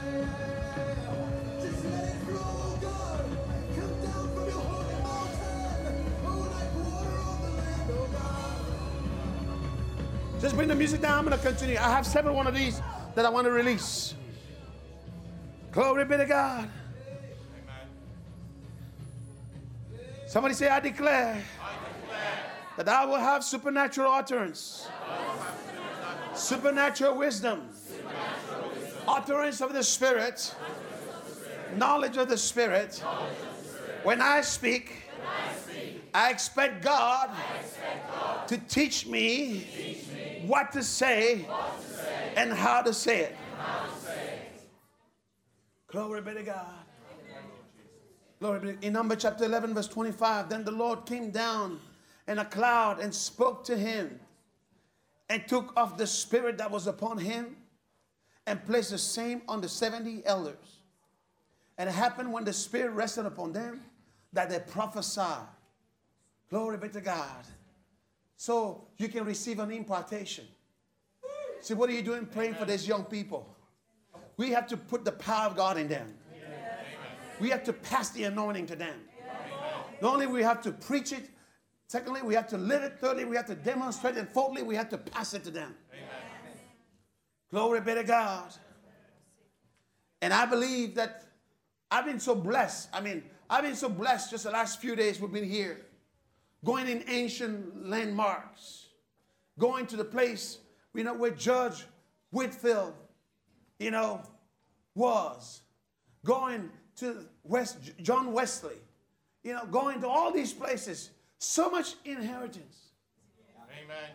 Bring the music down. I'm going to continue. I have several one of these that I want to release. Glory be to God. Somebody say, I declare, that I will have supernatural utterance, supernatural wisdom, utterance of the Spirit, knowledge of the Spirit. When I speak, I expect God to teach me what to say and how to say it. Glory be to God. Glory be In Number chapter 11, verse 25, then the Lord came down in a cloud and spoke to him and took off the spirit that was upon him and placed the same on the 70 elders. And it happened when the spirit rested upon them that they prophesied. Glory be to God. So you can receive an impartation. See, what are you doing praying for these young people? We have to put the power of God in them. We have to pass the anointing to them. Not only we have to preach it, secondly, we have to live it, thirdly, we have to demonstrate it, fourthly, we have to pass it to them. Glory be to God. And I believe that I've been so blessed. I mean, I've been so blessed just the last few days we've been here, going in ancient landmarks, going to the place, you know, where George Whitefield, you know, was, going to West, John Wesley, you know, going to all these places. So much inheritance. Amen.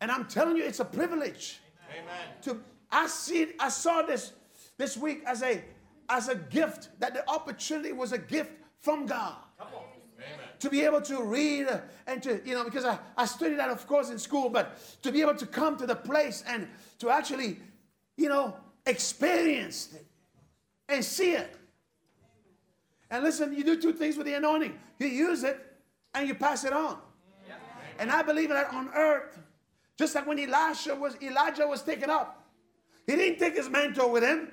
And I'm telling you, it's a privilege. Amen. To I see I saw this this week as a as a gift that the opportunity was a gift from God. To be able to read and to, you know, because I, I studied that, of course, in school, but to be able to come to the place and to actually, you know, experience it and see it. And listen, you do two things with the anointing you use it and you pass it on. And I believe that on earth, just like when Elisha was Elijah was taken up, he didn't take his mantle with him.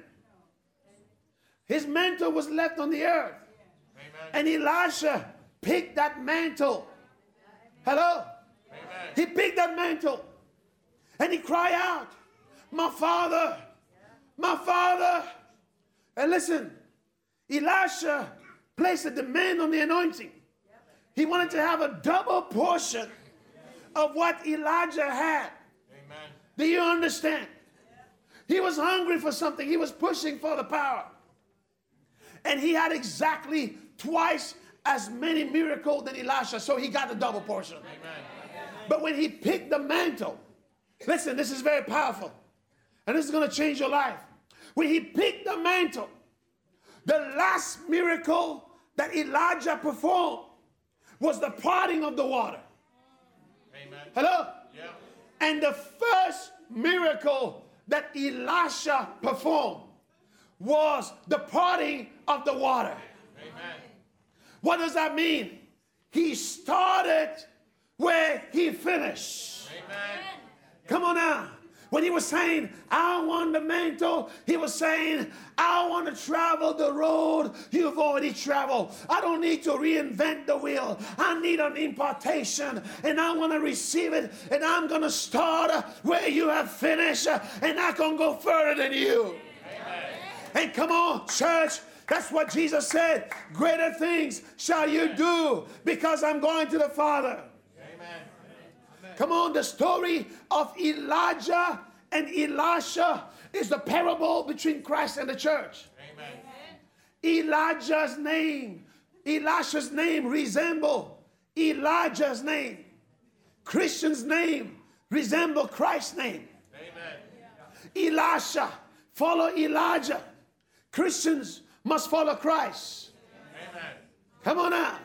His mantle was left on the earth. And Elisha picked that mantle. Hello? He picked that mantle. And he cried out, My father, my father. And listen, Elisha placed a demand on the anointing. He wanted to have a double portion of what Elijah had. Amen. Do you understand? He was hungry for something, he was pushing for the power. And he had exactly twice as many miracles than Elisha, so he got the double portion. But when he picked the mantle, listen, this is very powerful. And this is going to change your life. When he picked the mantle, The last miracle that Elijah performed was the parting of the water. Amen. Hello? Yeah. And the first miracle that Elisha performed was the parting of the water. Amen. What does that mean? He started where he finished. Amen. Come on now. When he was saying, I want the mantle, he was saying, I want to travel the road you've already traveled. I don't need to reinvent the wheel. I need an impartation and I want to receive it. And I'm going to start where you have finished and I can go further than you. Amen. And come on, church. That's what Jesus said. Greater things shall you do because I'm going to the Father. Amen. Come on, the story of Elijah and Elisha is the parable between Christ and the church. Amen. Elijah's name, Elisha's name resemble Elijah's name. Christian's name resemble Christ's name. Amen. Elisha follow Elijah. Christians must follow Christ. Amen. Come on now.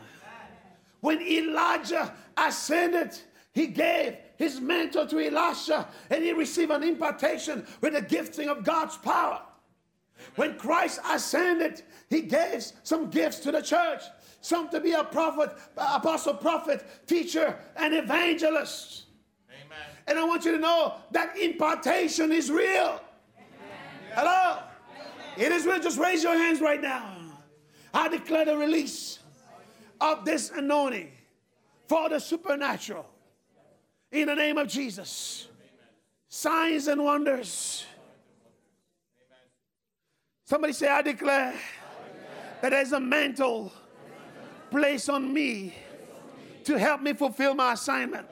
When Elijah ascended, he gave his mantle to Elisha and he received an impartation with the gifting of God's power. When Christ ascended, he gave some gifts to the church. Some to be a prophet, apostle, prophet, teacher, and evangelist. Amen. And I want you to know that impartation is real. Hello? It is real. Just raise your hands right now. I declare the release of this anointing for the supernatural in the name of Jesus. Signs and wonders. Somebody say, I declare that there's a mantle placed on me to help me fulfill my assignment.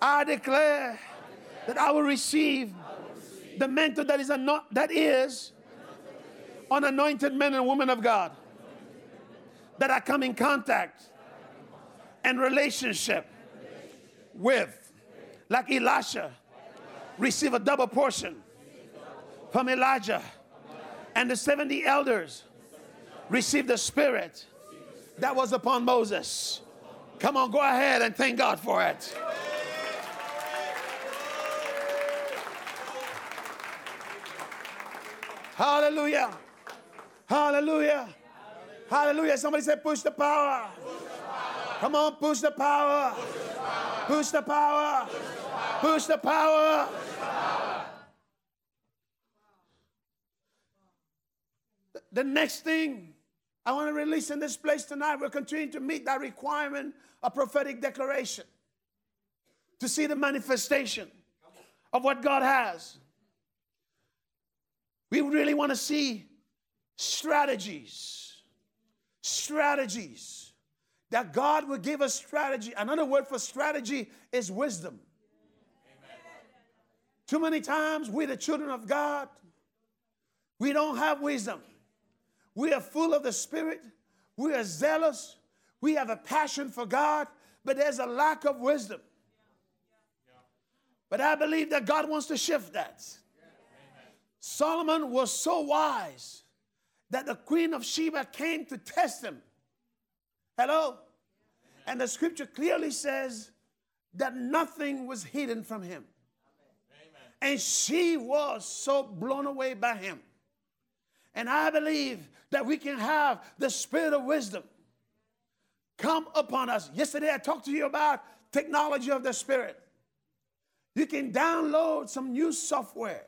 I declare that I will receive the mantle that is, ano- that is on anointed men and women of God that I come in contact and relationship with, like Elisha, receive a double portion from Elijah, and the 70 elders receive the spirit that was upon Moses. Come on, go ahead and thank God for it. Hallelujah. Hallelujah. Hallelujah. Somebody say, push the power. Come on, push the power. Push the power. Push the power. The next thing I want to release in this place tonight, we're continuing to meet that requirement of prophetic declaration to see the manifestation of what God has. We really want to see strategies, strategies that God will give us strategy. Another word for strategy is wisdom. Too many times, we, the children of God, we don't have wisdom. We are full of the Spirit. We are zealous. We have a passion for God, but there's a lack of wisdom. But I believe that God wants to shift that. Solomon was so wise that the queen of Sheba came to test him. Hello? And the scripture clearly says that nothing was hidden from him. And she was so blown away by him. And I believe that we can have the spirit of wisdom come upon us. Yesterday I talked to you about technology of the spirit. You can download some new software.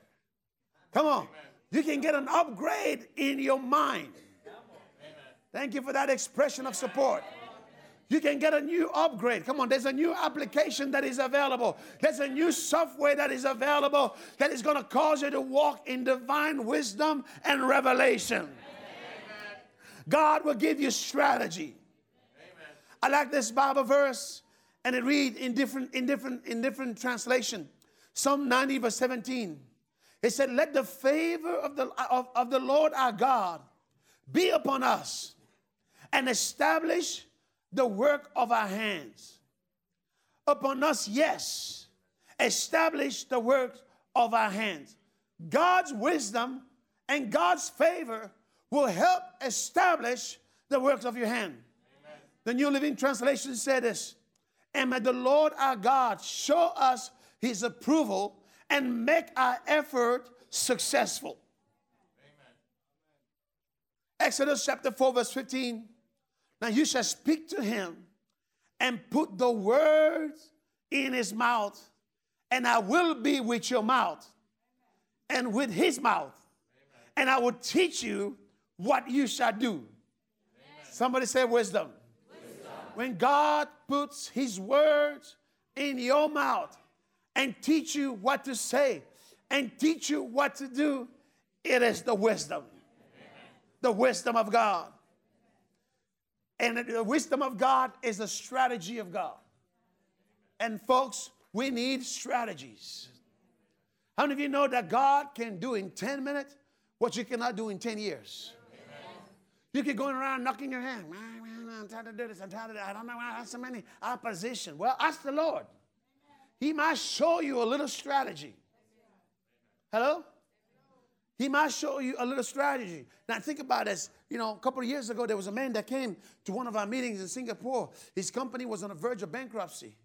Come on. You can get an upgrade in your mind. Thank you for that expression of support. You can get a new upgrade. Come on, there's a new application that is available. There's a new software that is available that is going to cause you to walk in divine wisdom and revelation. God will give you strategy. I like this Bible verse, and it read in different in different in different translation. Psalm 90 verse 17. It said, "Let the favor of the of, of the Lord our God be upon us, and establish the work of our hands. Upon us, yes, establish the work of our hands." God's wisdom and God's favor will help establish the works of your hand. Amen. The New Living Translation said this And may the Lord our God show us his approval and make our effort successful. Amen. Exodus chapter 4, verse 15. Now you shall speak to him and put the words in his mouth, and I will be with your mouth and with his mouth, and I will teach you what you shall do. Amen. Somebody say wisdom. wisdom. When God puts his words in your mouth and teach you what to say and teach you what to do, it is the wisdom. The wisdom of God. And the wisdom of God is the strategy of God. And folks, we need strategies. How many of you know that God can do in 10 minutes what you cannot do in 10 years? You keep going around knocking your hand. I'm trying to do this. I'm trying to do that. I don't know why I have so many opposition. Well, ask the Lord. He might show you a little strategy. Hello? He might show you a little strategy. Now think about this. You know, a couple of years ago, there was a man that came to one of our meetings in Singapore. His company was on the verge of bankruptcy.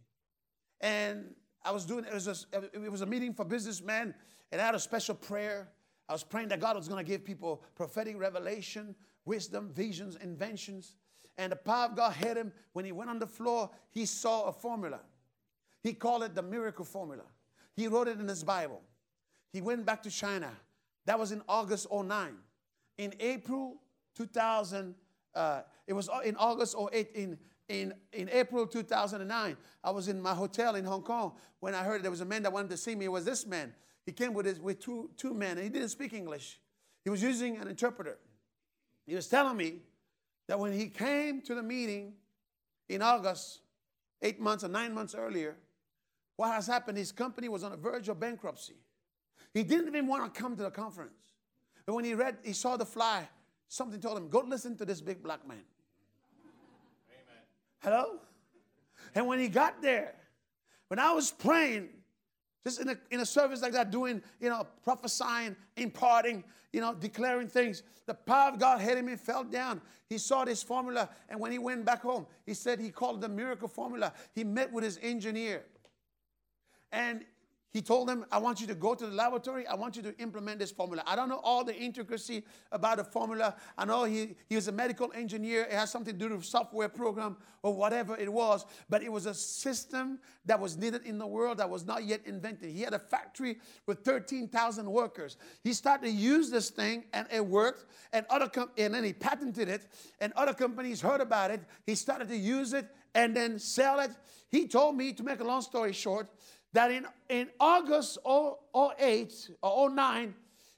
And I was doing, it was a, it was a meeting for businessmen, and I had a special prayer. I was praying that God was going to give people prophetic revelation, wisdom, visions, inventions. And the power of God hit him. When he went on the floor, he saw a formula. He called it the miracle formula. He wrote it in his Bible. He went back to China. That was in August 09. In April 2000, uh, it was in August 08, in, in, in April 2009, I was in my hotel in Hong Kong when I heard there was a man that wanted to see me. It was this man. He came with, his, with two, two men, and he didn't speak English. He was using an interpreter. He was telling me that when he came to the meeting in August, eight months or nine months earlier, what has happened, his company was on the verge of bankruptcy. He didn't even want to come to the conference. But when he read, he saw the fly, something told him, go listen to this big black man. Amen. Hello? And when he got there, when I was praying, just in a, in a service like that, doing, you know, prophesying, imparting, you know, declaring things. The power of God hit him and fell down. He saw this formula, and when he went back home, he said he called it the miracle formula. He met with his engineer. And he told them, I want you to go to the laboratory. I want you to implement this formula. I don't know all the intricacy about the formula. I know he, he was a medical engineer. It has something to do with software program or whatever it was. But it was a system that was needed in the world that was not yet invented. He had a factory with 13,000 workers. He started to use this thing and it worked. And, other com- and then he patented it. And other companies heard about it. He started to use it and then sell it. He told me, to make a long story short, that in, in August 08 or 09,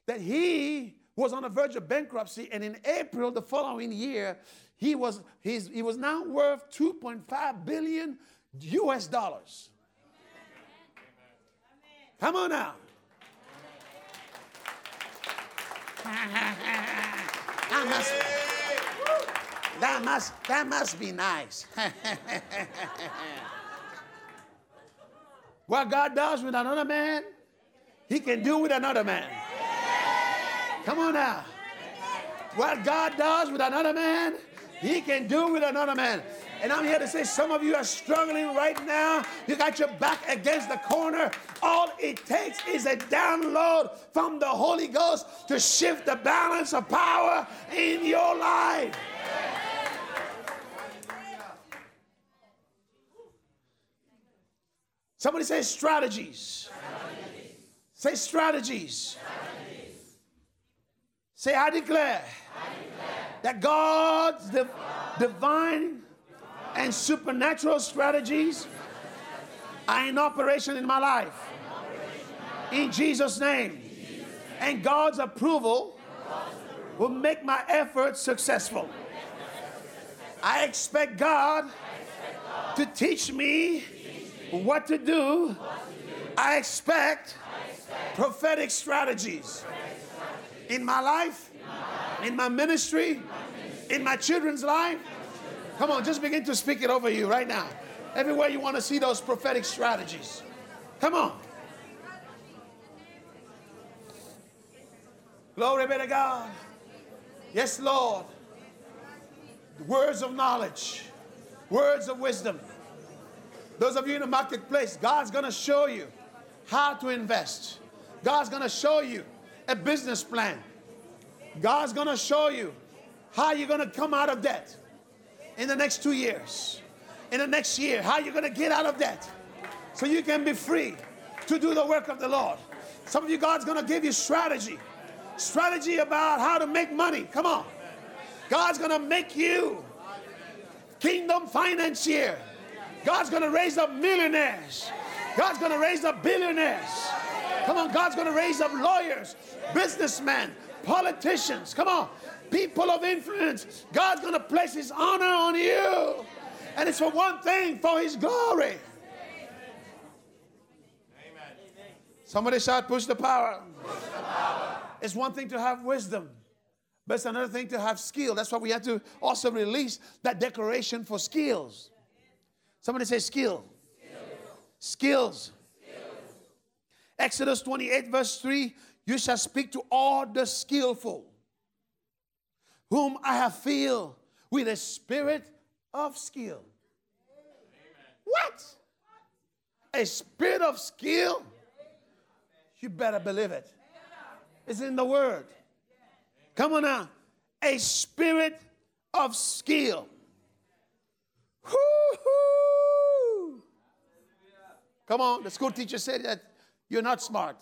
that he was on the verge of bankruptcy, and in April the following year, he was, he's, he was now worth 2.5 billion US dollars. Come on now. that, must, that, must, that must be nice. What God does with another man, He can do with another man. Come on now. What God does with another man, He can do with another man. And I'm here to say some of you are struggling right now. You got your back against the corner. All it takes is a download from the Holy Ghost to shift the balance of power in your life. Somebody say strategies. strategies. Say strategies. strategies. Say, I declare, I declare that God's div- God, divine, divine and supernatural strategies are in operation in my life. In Jesus' name. And God's approval will make my efforts successful. I expect God to teach me what to do, I expect, prophetic strategies in my life, in my ministry, in my children's life. Come on, just begin to speak it over you right now. Everywhere you want to see those prophetic strategies. Come on. Glory be to God. Yes, Lord. Words of knowledge, words of wisdom. Those of you in the marketplace, God's going to show you how to invest. God's going to show you a business plan. God's going to show you how you're going to come out of debt in the next two years. In the next year, how you're going to get out of debt so you can be free to do the work of the Lord. Some of you, God's going to give you strategy. Strategy about how to make money. Come on. God's going to make you kingdom financier. God's going to raise up millionaires. God's going to raise up billionaires. Come on, God's going to raise up lawyers, businessmen, politicians. Come on, people of influence. God's going to place His honor on you. And it's for one thing, for His glory. Somebody shout, push the power. Push the power. It's one thing to have wisdom, but it's another thing to have skill. That's why we have to also release that declaration for skills. Somebody say skill. Skills. skills. Exodus 28, verse 3 You shall speak to all the skillful, whom I have filled with a spirit of skill. Amen. What? A spirit of skill? You better believe it. It's in the Word. Come on now. A spirit of skill. Woo-hoo. Come on. The school teacher said that you're not smart.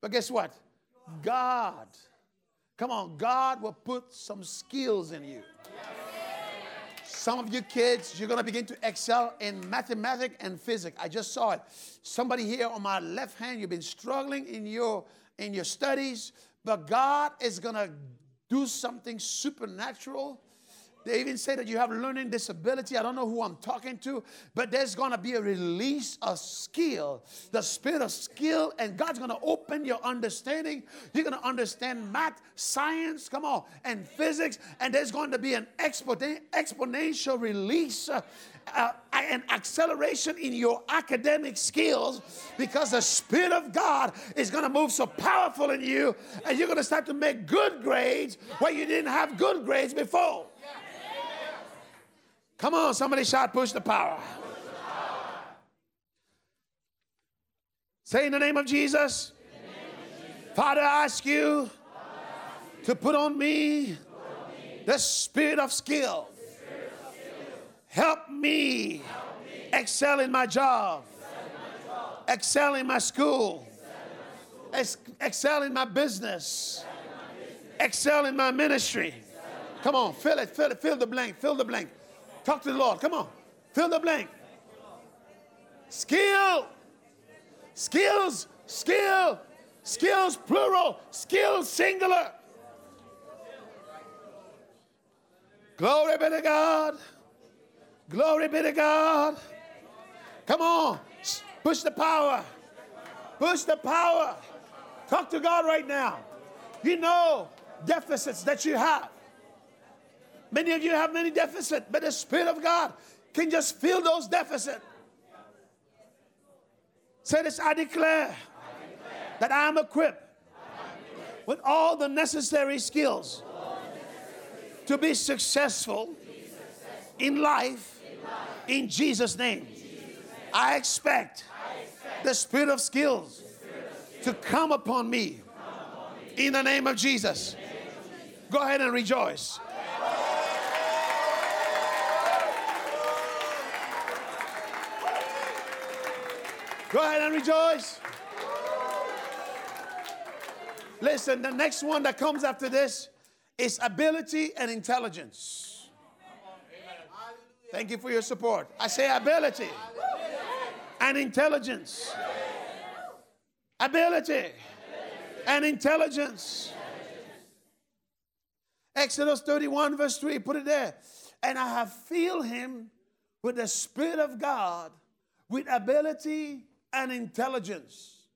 But guess what? God, come on, God will put some skills in you. Some of you kids, you're going to begin to excel in mathematics and physics. I just saw it. Somebody here on my left hand, you've been struggling in your in your studies, but God is going to do something supernatural they even say that you have learning disability. I don't know who I'm talking to, but there's going to be a release of skill, the spirit of skill, and God's going to open your understanding. You're going to understand math, science, come on, and physics, and there's going to be an exponential release. Uh, uh, acceleration in your academic skills because the Spirit of God is going to move so powerful in you, and you're going to start to make good grades where you didn't have good grades before. Come on, somebody shout, push the power. Say in the name of Jesus, Father, I ask you to put on me the spirit of skill. Help me excel in my job, excel in my school, excel in my business, excel in my ministry. Come on, fill it, fill it, fill the blank, fill the blank. Talk to the Lord. Come on. Fill the blank. Skill. Skills. Skill. Skills plural. Skills singular. Glory be to God. Glory be to God. Come on. Push the power. Push the power. Talk to God right now. You know deficits that you have. Many of you have many deficits, but the Spirit of God can just fill those deficits. Say this I declare, I declare that I am equipped, with all the necessary skills, to be successful, in, life, in Jesus' name. I, expect the spirit of skills, to come upon me. In, the. Name of Jesus. Go ahead and rejoice. Go ahead and rejoice. Listen, the next one that comes after this is ability and intelligence. Thank you for your support. I say ability and intelligence. Ability and intelligence. Exodus 31, verse 3, put it there. And I have filled him with the Spirit of God, with ability and intelligence,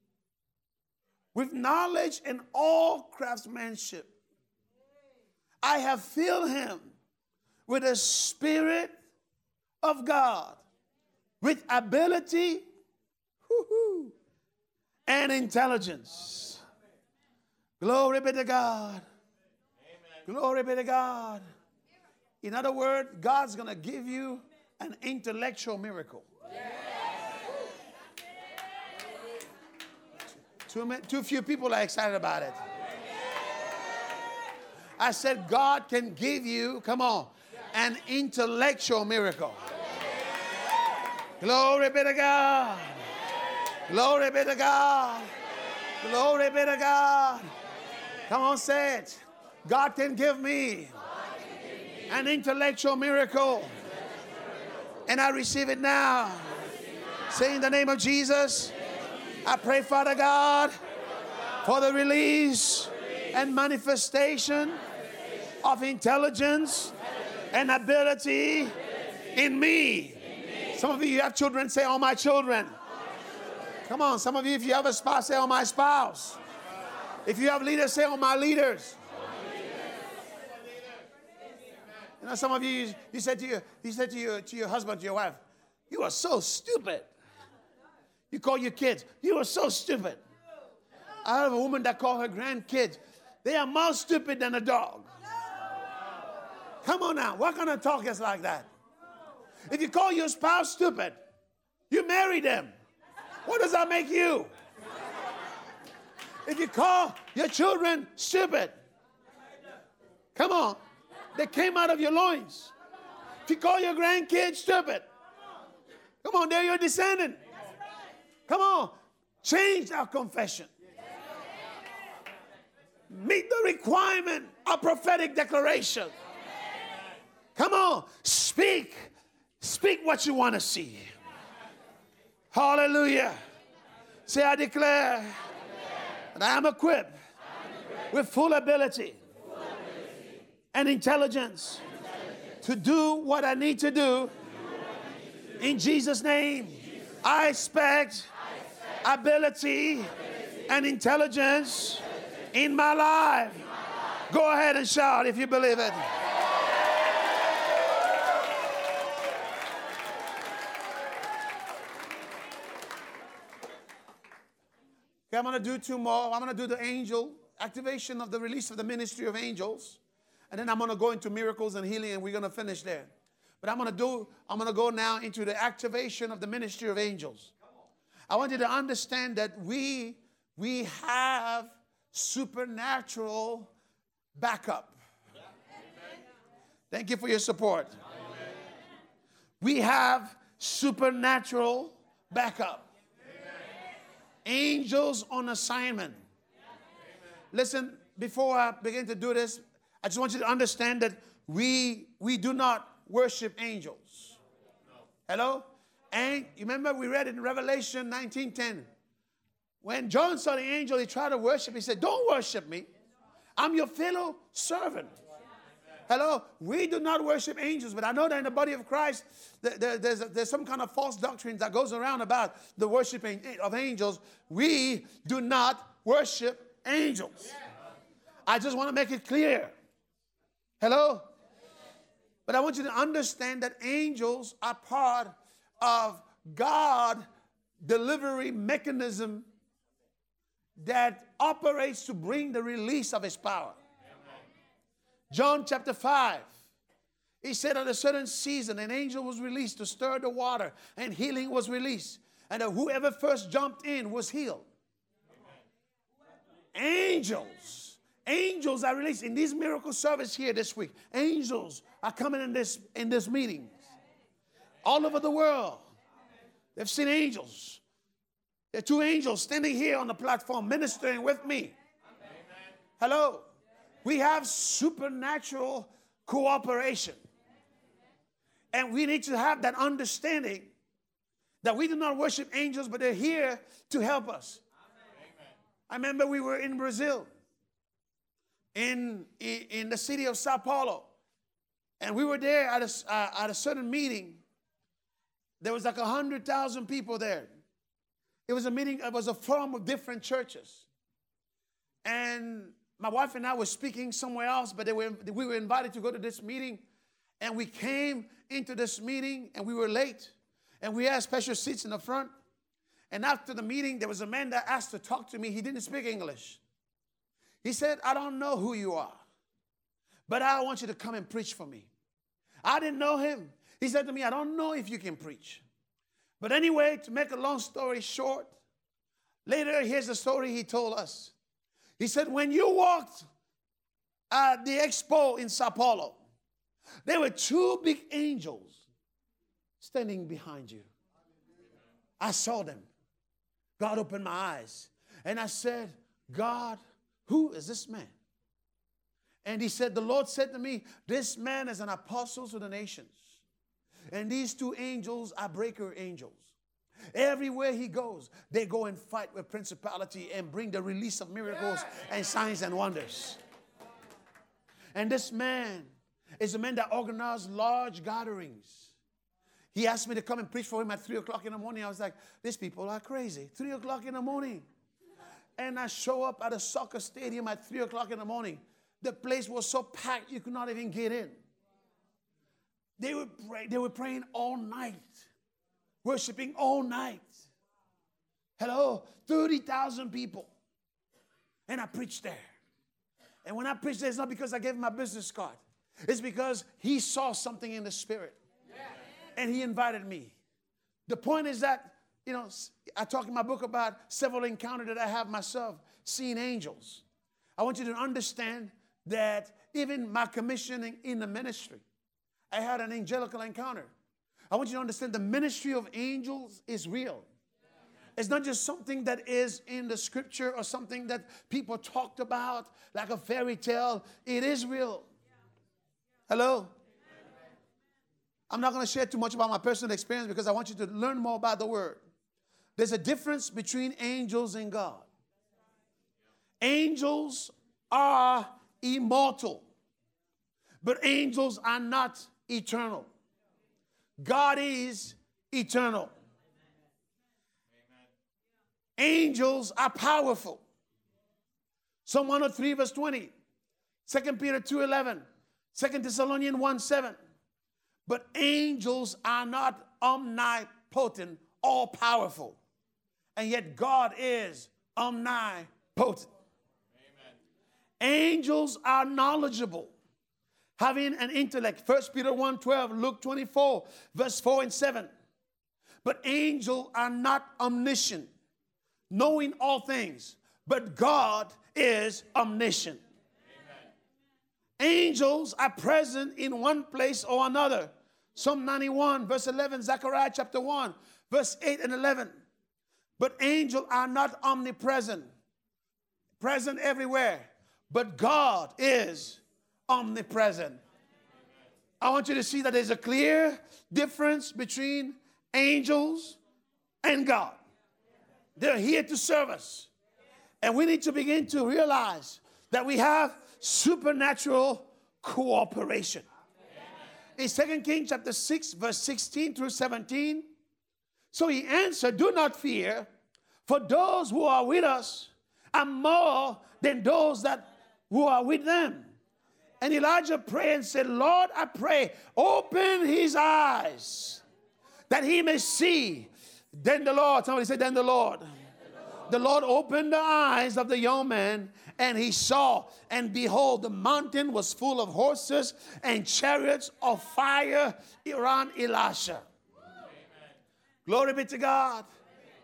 with knowledge and all craftsmanship. I have filled him with the Spirit of God, with ability and intelligence. Glory be to God. Glory be to God. In other words, God's going to give you an intellectual miracle. Too, many, too few people are excited about it. I said, God can give you, come on, an intellectual miracle. Glory be to God. Glory be to God. Glory be to God. Come on, say it. God can give me an intellectual miracle. And I receive it now. Say in the name of Jesus. I pray, Father God, for the release and manifestation of intelligence and ability in me. Some of you have children, say, All my children. Come on, some of you, if you have a spouse, say, All my spouse. If you have leaders, say, All my leaders. You know, some of you, you said to your, you said to your, to your husband, to your wife, you are so stupid. You call your kids, you are so stupid. I have a woman that called her grandkids, they are more stupid than a dog. Come on now, what kind of talk is like that? If you call your spouse stupid, you marry them. What does that make you? If you call your children stupid, come on, they came out of your loins. If you call your grandkids stupid, come on, they're your descendant. Come on, change our confession. Meet the requirement of prophetic declaration. Come on, speak. Speak what you want to see. Hallelujah. Say, I declare, that I am equipped, with full ability, and intelligence, to do what I need to do. In Jesus' name, I expect ability and intelligence in my life. Go ahead and shout if you believe it. Okay, I'm going to do two more. I'm going to do the angel activation of the release of the ministry of angels. And then I'm going to go into miracles and healing, and we're going to finish there. But I'm going to do, I'm going to go now into the activation of the ministry of angels. I want you to understand that we, we have supernatural backup. Thank you for your support. We have supernatural backup angels on assignment. Listen, before I begin to do this, I just want you to understand that we we do not worship angels. Hello? And you remember we read in Revelation 19:10. When John saw the angel, he tried to worship. He said, Don't worship me. I'm your fellow servant. Hello, we do not worship angels, but I know that in the body of Christ, there's, there's some kind of false doctrine that goes around about the worshiping of angels. We do not worship angels. I just want to make it clear. Hello? But I want you to understand that angels are part of God delivery mechanism that operates to bring the release of his power. John chapter 5. He said at a certain season, an angel was released to stir the water, and healing was released. And whoever first jumped in was healed. Angels, angels are released in this miracle service here this week. Angels are coming in this in this meeting, all over the world. They've seen angels. There are two angels standing here on the platform ministering with me. Hello. We have supernatural cooperation. And we need to have that understanding that we do not worship angels, but they're here to help us. I remember we were in Brazil, in, in the city of Sao Paulo, and we were there at a, uh, at a certain meeting. There was like 100,000 people there. It was a meeting, it was a forum of different churches. And my wife and I were speaking somewhere else, but were, we were invited to go to this meeting. And we came into this meeting and we were late. And we had special seats in the front. And after the meeting, there was a man that asked to talk to me. He didn't speak English. He said, I don't know who you are, but I want you to come and preach for me. I didn't know him. He said to me, I don't know if you can preach. But anyway, to make a long story short, later, here's the story he told us. He said, When you walked at the expo in Sao Paulo, there were two big angels standing behind you. I saw them. God opened my eyes. And I said, God, who is this man? And he said, The Lord said to me, This man is an apostle to the nations. And these two angels are breaker angels. Everywhere he goes, they go and fight with principality and bring the release of miracles and signs and wonders. And this man is a man that organizes large gatherings. He asked me to come and preach for him at 3 o'clock in the morning. I was like, these people are crazy. 3 o'clock in the morning. And I show up at a soccer stadium at 3 o'clock in the morning. The place was so packed you could not even get in. They were, pray, they were praying all night, worshiping all night. Hello, 30,000 people. And I preached there. And when I preached there, it's not because I gave him my business card, it's because he saw something in the spirit. And he invited me. The point is that, you know, I talk in my book about several encounters that I have myself, seeing angels. I want you to understand that even my commissioning in the ministry, I had an angelical encounter. I want you to understand the ministry of angels is real. It's not just something that is in the scripture or something that people talked about like a fairy tale. It is real. Hello? I'm not going to share too much about my personal experience because I want you to learn more about the word. There's a difference between angels and God. Angels are immortal, but angels are not eternal. God is eternal. Angels are powerful. Psalm 103, verse 20, 2 Peter 2 11, 2 Thessalonians 1 7. But angels are not omnipotent, all powerful. And yet God is omnipotent. Amen. Angels are knowledgeable having an intellect. 1 Peter 1 12, Luke 24, verse 4 and 7. But angels are not omniscient, knowing all things, but God is omniscient. Angels are present in one place or another. Psalm 91, verse 11, Zechariah chapter 1, verse 8 and 11. But angels are not omnipresent, present everywhere, but God is omnipresent. I want you to see that there's a clear difference between angels and God. They're here to serve us. And we need to begin to realize that we have supernatural cooperation. In 2 Kings chapter 6, verse 16 through 17, so he answered, Do not fear, for those who are with us are more than those that who are with them. And Elijah prayed and said, Lord, I pray, open his eyes that he may see. Then the Lord, somebody said, Then the Lord. The Lord opened the eyes of the young man, and he saw, and behold, the mountain was full of horses and chariots of fire around Elisha. Glory be to God.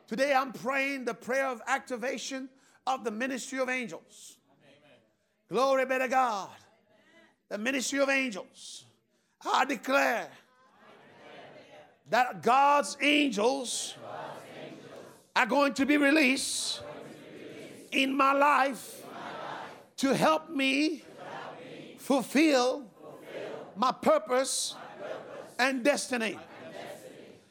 Today I'm praying the prayer of activation of the ministry of angels. Glory be to God the ministry of angels. I declare that God's angels are going to be released in my life to help me fulfill my purpose and destiny.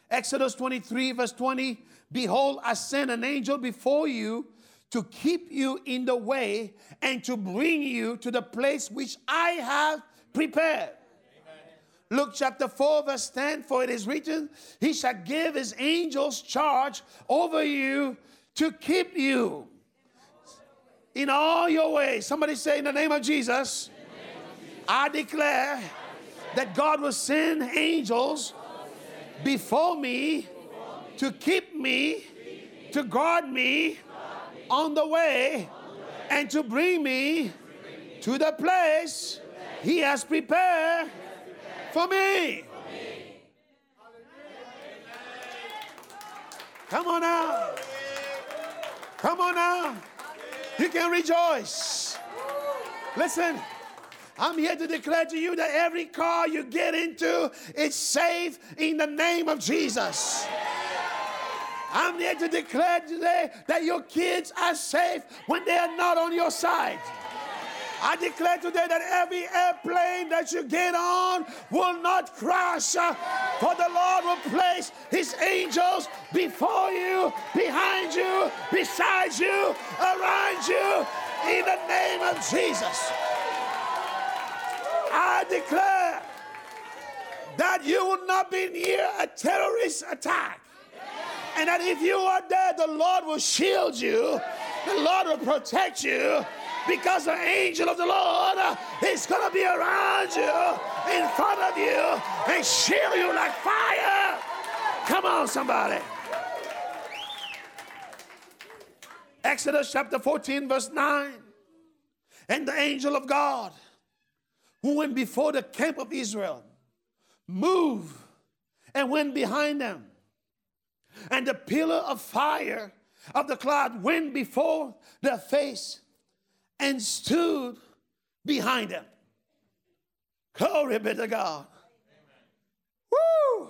Exodus 23, verse 20 Behold, I send an angel before you to keep you in the way and to bring you to the place which I have prepared. Luke chapter 4, verse 10 For it is written, He shall give His angels charge over you to keep you in all your ways. Somebody say, In the name of Jesus, I declare that God will send angels before me to keep me, to guard me on the way and to bring me to the place He has prepared for me. Come on now. Come on now. You can rejoice. Listen, I'm here to declare to you that every car you get into is safe in the name of Jesus. I'm here to declare today that your kids are safe when they are not on your side. I declare today that every airplane that you get on will not crash, uh, for the Lord will place His angels before you, behind you, beside you, around you, in the name of Jesus. I declare that you will not be near a terrorist attack. And that if you are there, the Lord will shield you, the Lord will protect you, because the angel of the Lord uh, is going to be around you, in front of you, and shield you like fire. Come on, somebody. Exodus chapter 14, verse 9. And the angel of God, who went before the camp of Israel, moved and went behind them. And the pillar of fire of the cloud went before their face and stood behind them. Glory be to God. Woo!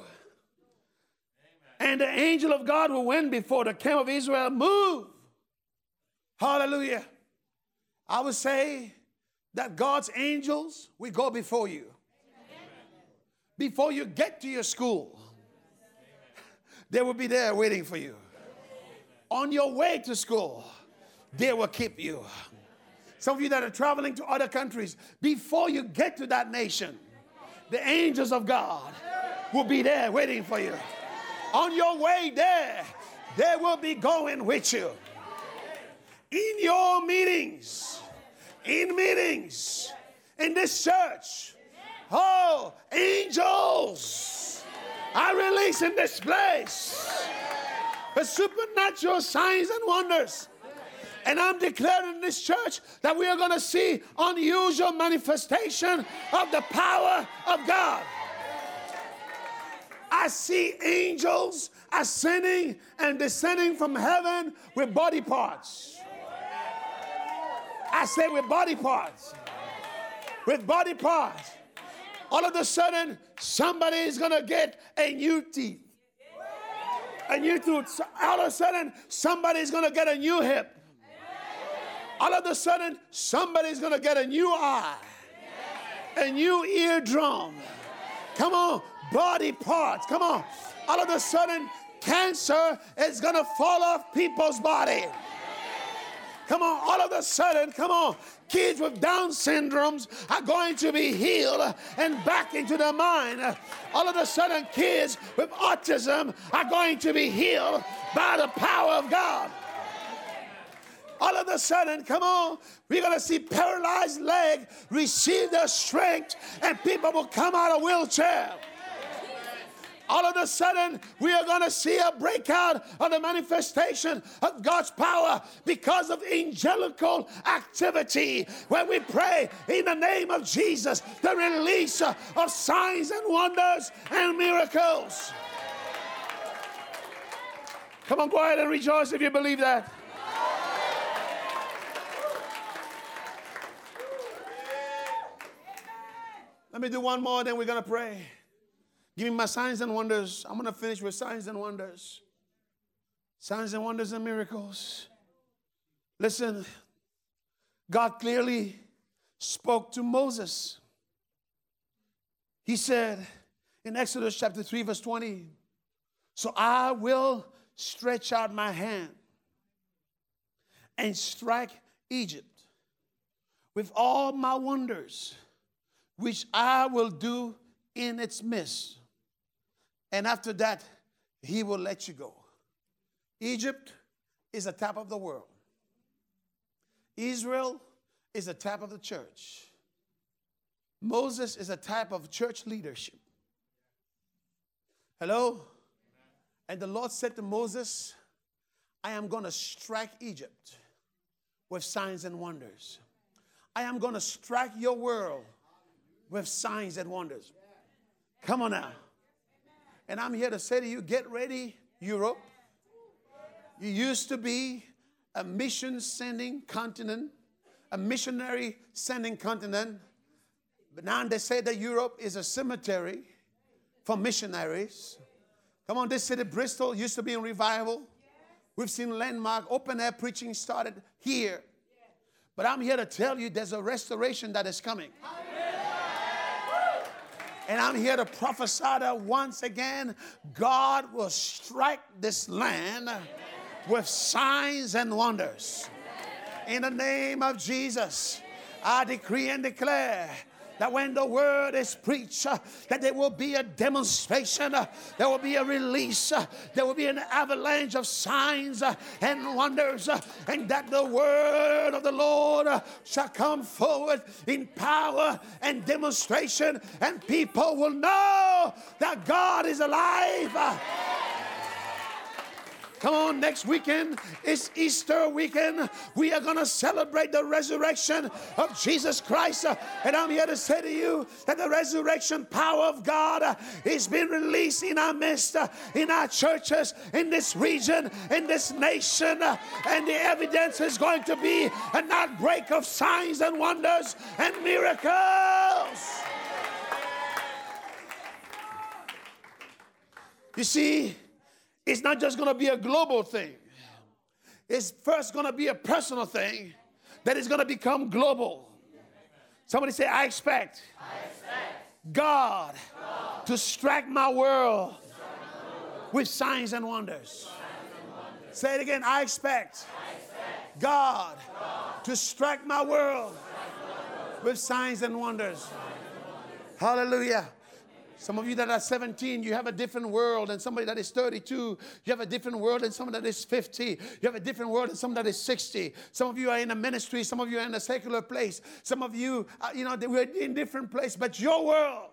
And the angel of God who went before the camp of Israel moved. Hallelujah. I would say that God's angels will go before you. Before you get to your school, they will be there waiting for you. On your way to school, they will keep you. Some of you that are traveling to other countries, before you get to that nation, the angels of God will be there waiting for you. On your way there, they will be going with you. In your meetings, in meetings, in this church, oh, angels are release in this place. The supernatural signs and wonders and I'm declaring in this church that we are going to see unusual manifestation of the power of God. I see angels ascending and descending from heaven with body parts. I say with body parts. With body parts. All of a sudden, somebody is going to get a new teeth. A new tooth. All of a sudden, somebody is going to get a new hip all of a sudden somebody's going to get a new eye, a new eardrum. Come on, body parts. Come on. All of a sudden, cancer is going to fall off people's body. Come on, all of a sudden, come on, kids with Down syndromes are going to be healed and back into their mind. All of a sudden, kids with autism are going to be healed by the power of God all of a sudden, come on, we're going to see paralyzed leg receive their strength and people will come out of wheelchair. All of a sudden, we are going to see a breakout of the manifestation of God's power because of angelical activity. When we pray in the name of Jesus, the release of signs and wonders and miracles. Come on, go ahead and rejoice if you believe that. Let me do one more, then we're going to pray. Give me my signs and wonders. I'm going to finish with signs and wonders. Signs and wonders and miracles. Listen, God clearly spoke to Moses. He said in Exodus chapter 3, verse 20, So I will stretch out my hand and strike Egypt with all my wonders which I will do in its midst. And after that, he will let you go. Egypt is a tap of the world. Israel is a type of the church. Moses is a type of church leadership. Hello? And the Lord said to Moses, I am going to strike Egypt with signs and wonders. I am going to strike your world with signs and wonders. Come on now. And I'm here to say to you get ready, Europe. You used to be a mission sending continent, a missionary sending continent. But now they say that Europe is a cemetery for missionaries. Come on, this city, Bristol, used to be in revival. We've seen landmark open air preaching started here. But I'm here to tell you there's a restoration that is coming. And I'm here to prophesy that once again, God will strike this land with signs and wonders. In the name of Jesus, I decree and declare that when the word is preached, uh, that there will be a demonstration, uh, there will be a release, uh, there will be an avalanche of signs and wonders, and that the word of the Lord shall come forward in power and demonstration, and people will know that God is alive. Come on, next weekend is Easter weekend. We are going to celebrate the resurrection of Jesus Christ. And I'm here to say to you that the resurrection power of God is being released in our midst, in our churches, in this region, in this nation. And the evidence is going to be an outbreak of signs and wonders and miracles. You see, it's not just going to be a global thing. It's first going to be a personal thing that is going to become global. Somebody say, I expect, I expect God, God, to strike my world, with signs and wonders. Say it again. I expect, I expect God, God, to strike my world, with signs and wonders. Hallelujah. Some of you that are 17, you have a different world, and somebody that is 32, you have a different world, and someone that is 50, you have a different world, and someone that is 60. Some of you are in a ministry, some of you are in a secular place, some of you, uh, you know, we're in different place, but your world,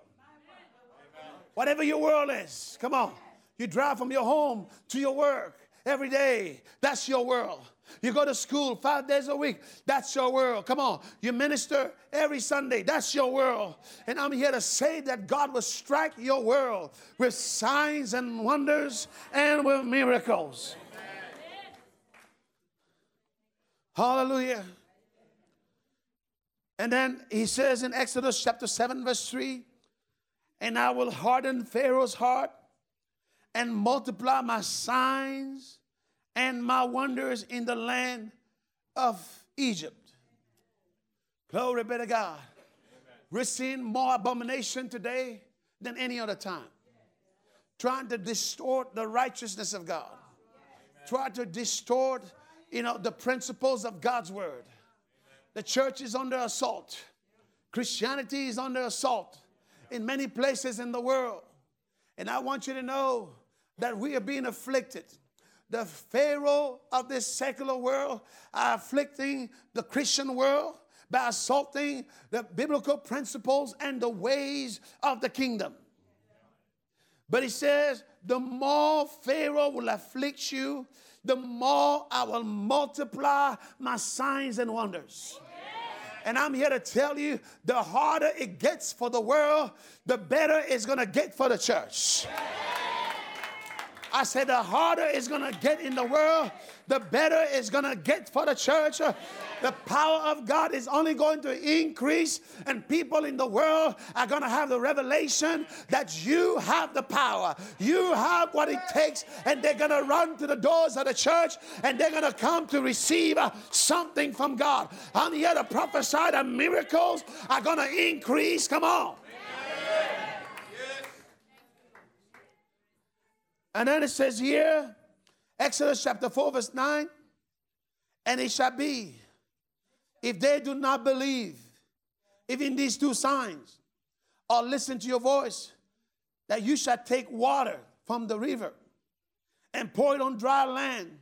whatever your world is, come on. You drive from your home to your work every day. That's your world. You go to school five days a week. That's your world. Come on. You minister every Sunday. That's your world. And I'm here to say that God will strike your world with signs and wonders and with miracles. Hallelujah. And then he says in Exodus chapter 7, verse 3 And I will harden Pharaoh's heart and multiply my signs and my wonders in the land of Egypt. Glory be to God. We're seeing more abomination today than any other time. Trying to distort the righteousness of God. Trying to distort, you know, the principles of God's word. The church is under assault. Christianity is under assault in many places in the world. And I want you to know that we are being afflicted the Pharaoh of this secular world are afflicting the Christian world by assaulting the biblical principles and the ways of the kingdom. But he says, the more Pharaoh will afflict you, the more I will multiply my signs and wonders. And I'm here to tell you the harder it gets for the world, the better it's going to get for the church. I said, the harder it's going to get in the world, the better it's going to get for the church. The power of God is only going to increase, and people in the world are going to have the revelation that you have the power. You have what it takes, and they're going to run to the doors of the church and they're going to come to receive uh, something from God. I'm here to prophesy that miracles are going to increase. Come on. And then it says here, Exodus chapter 4, verse 9, and it shall be, if they do not believe, even these two signs, or listen to your voice, that you shall take water from the river and pour it on dry land.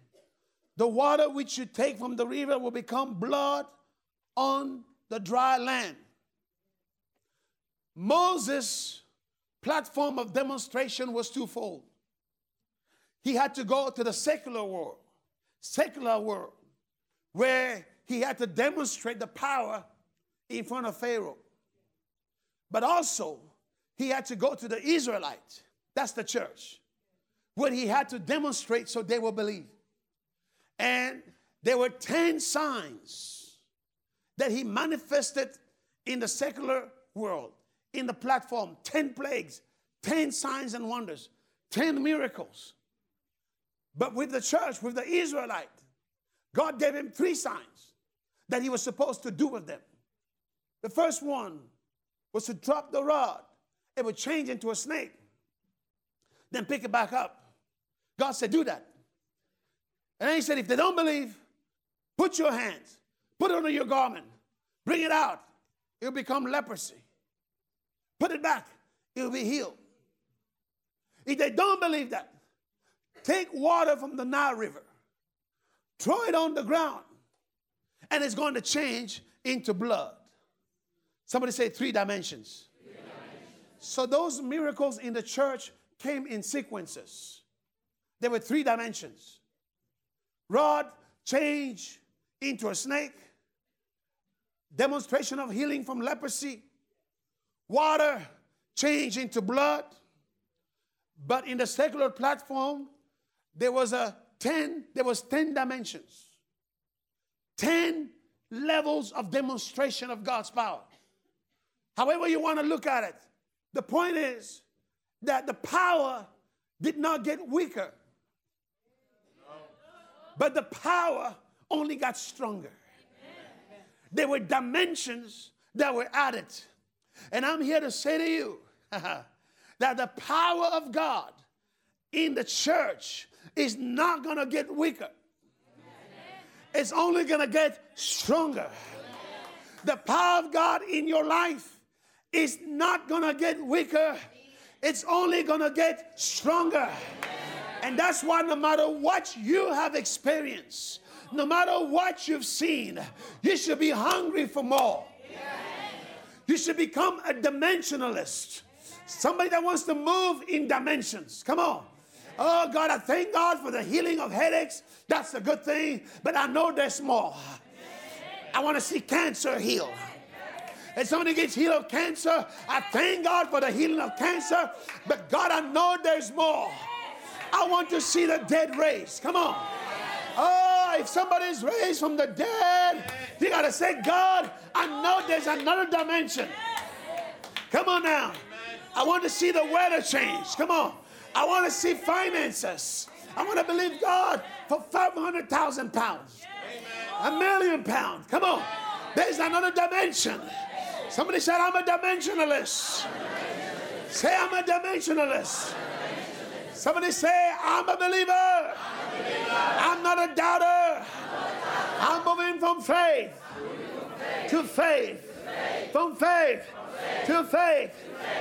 The water which you take from the river will become blood on the dry land. Moses' platform of demonstration was twofold. He had to go to the secular world, secular world, where he had to demonstrate the power in front of Pharaoh. But also, he had to go to the Israelites, that's the church, where he had to demonstrate so they will believe. And there were 10 signs that he manifested in the secular world, in the platform 10 plagues, 10 signs and wonders, 10 miracles. But with the church, with the Israelite, God gave him three signs that he was supposed to do with them. The first one was to drop the rod, it would change into a snake, then pick it back up. God said, Do that. And then he said, If they don't believe, put your hands, put it under your garment, bring it out, it'll become leprosy. Put it back, it'll be healed. If they don't believe that, take water from the Nile River, throw it on the ground, and it's going to change into blood. Somebody say three dimensions. three dimensions. So those miracles in the church came in sequences. There were three dimensions. Rod change into a snake, demonstration of healing from leprosy, water change into blood. But in the secular platform, there was a 10, there was 10 dimensions. 10 levels of demonstration of God's power. However, you want to look at it, the point is that the power did not get weaker, but the power only got stronger. There were dimensions that were added. And I'm here to say to you that the power of God in the church is not going to get weaker. It's only going to get stronger. The power of God in your life is not going to get weaker. It's only going to get stronger. And that's why no matter what you have experienced, no matter what you've seen, you should be hungry for more. You should become a dimensionalist. Somebody that wants to move in dimensions. Come on. Oh God, I thank God for the healing of headaches. That's a good thing, but I know there's more. I want to see cancer healed. If somebody gets healed of cancer, I thank God for the healing of cancer, but God, I know there's more. I want to see the dead raised. Come on. Oh, if somebody's raised from the dead, you got to say, God, I know there's another dimension. Come on now. I want to see the weather change. Come on. I want to see finances. I want to believe God for 500,000 pounds, a million pounds. Come on. There's another dimension. Somebody said, I'm a dimensionalist. Say, I'm a dimensionalist. Somebody say, I'm a believer. I'm not a doubter. I'm moving from faith to faith, from faith to faith,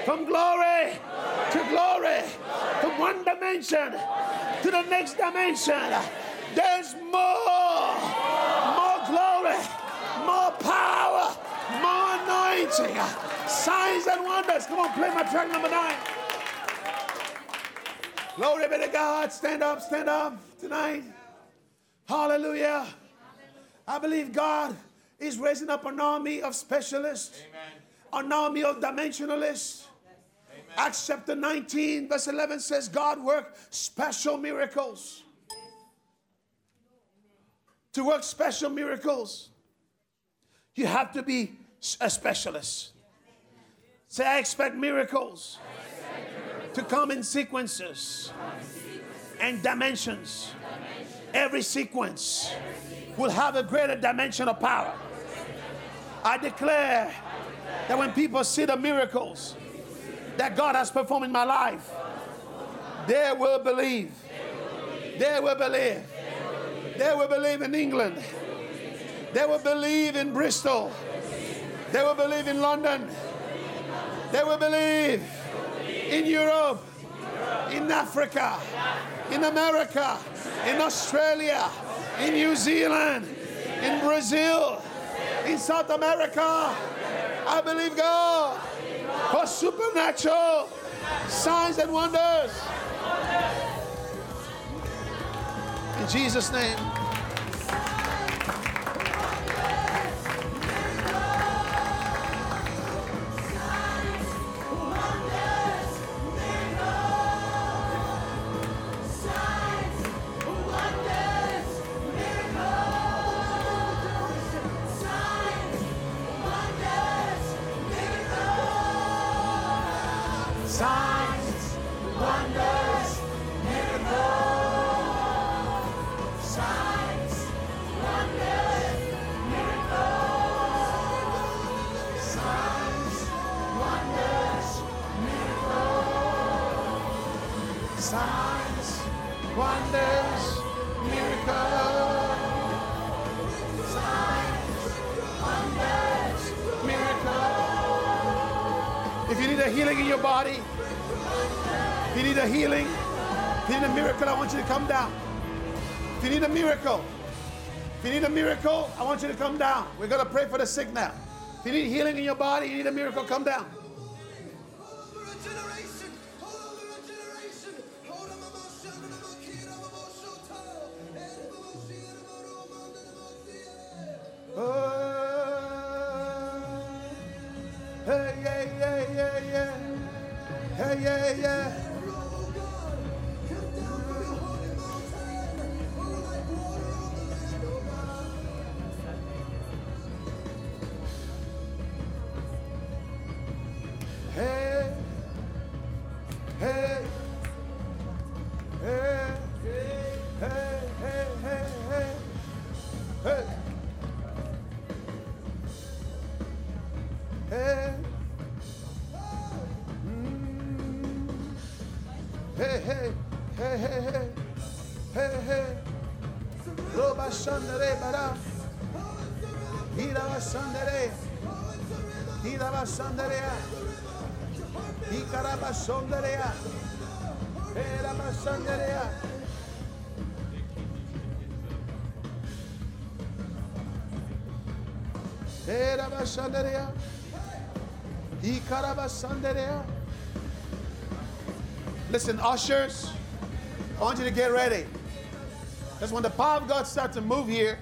from glory to glory, from one dimension to the next dimension. There's more, more glory, more power, more anointing, signs and wonders. Come on, play my track number nine. Glory be to God. Stand up, stand up tonight. Hallelujah. I believe God is raising up an army of specialists. Amen an army of dimensionalists. Amen. Acts chapter 19, verse 11 says, God worked special miracles. To work special miracles, you have to be a specialist. Say, I expect miracles, I expect miracles. to come in sequences, and dimensions. Every sequence will have a greater dimension of power. I declare that when people see the miracles that God has performed in my life, they will believe. They will believe. They will believe in England. They will believe in Bristol. They will believe in London. They will believe in Europe, in Africa, in America, in Australia, in New Zealand, in Brazil, in South America, I believe God for supernatural signs and wonders. In Jesus' name. Sick now. If you need healing in your body, you need a miracle, come down. Ba shandere. Listen, ushers, I want you to get ready. Because when the power of God starts to move here,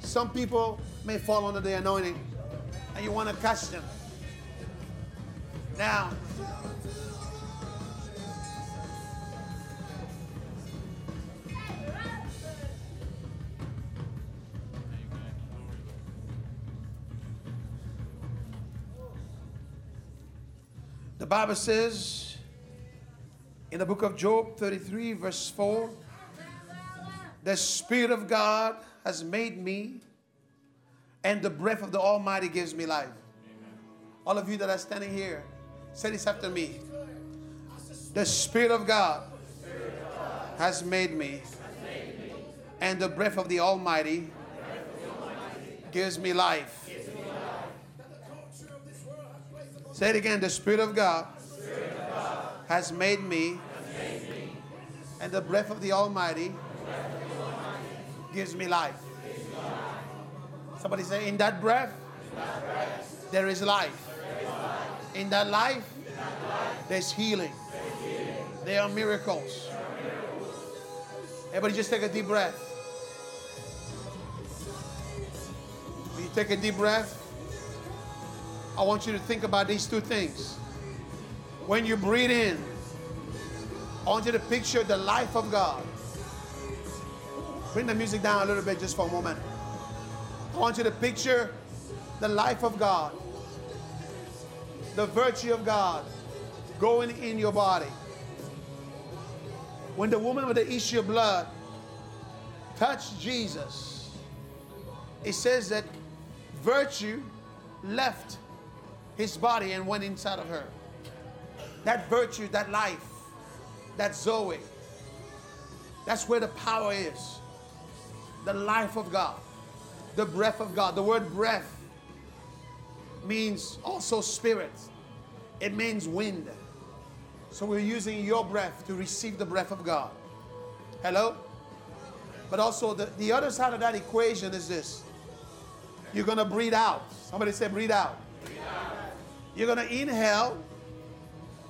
some people may fall under the anointing and you want to catch them. Now, Bible says in the book of Job 33, verse 4 the Spirit of God has made me, and the breath of the Almighty gives me life. All of you that are standing here, say this after me. The Spirit of God has made me, and the breath of the Almighty gives me life. Say it again. The Spirit of God has made me, and the breath of the Almighty gives me life. Somebody say, In that breath, there is life. In that life, there's healing. There are miracles. Everybody just take a deep breath. When you take a deep breath, I want you to think about these two things. When you breathe in, I want you to picture the life of God. Bring the music down a little bit just for a moment. I want you to picture the life of God, the virtue of God going in your body. When the woman with the issue of blood touched Jesus, it says that virtue left his body and went inside of her. That virtue, that life, that Zoe, that's where the power is. The life of God, the breath of God. The word breath means also spirit, it means wind. So we're using your breath to receive the breath of God. Hello? But also, the, the other side of that equation is this you're going to breathe out. Somebody say, breathe out. You're going to inhale,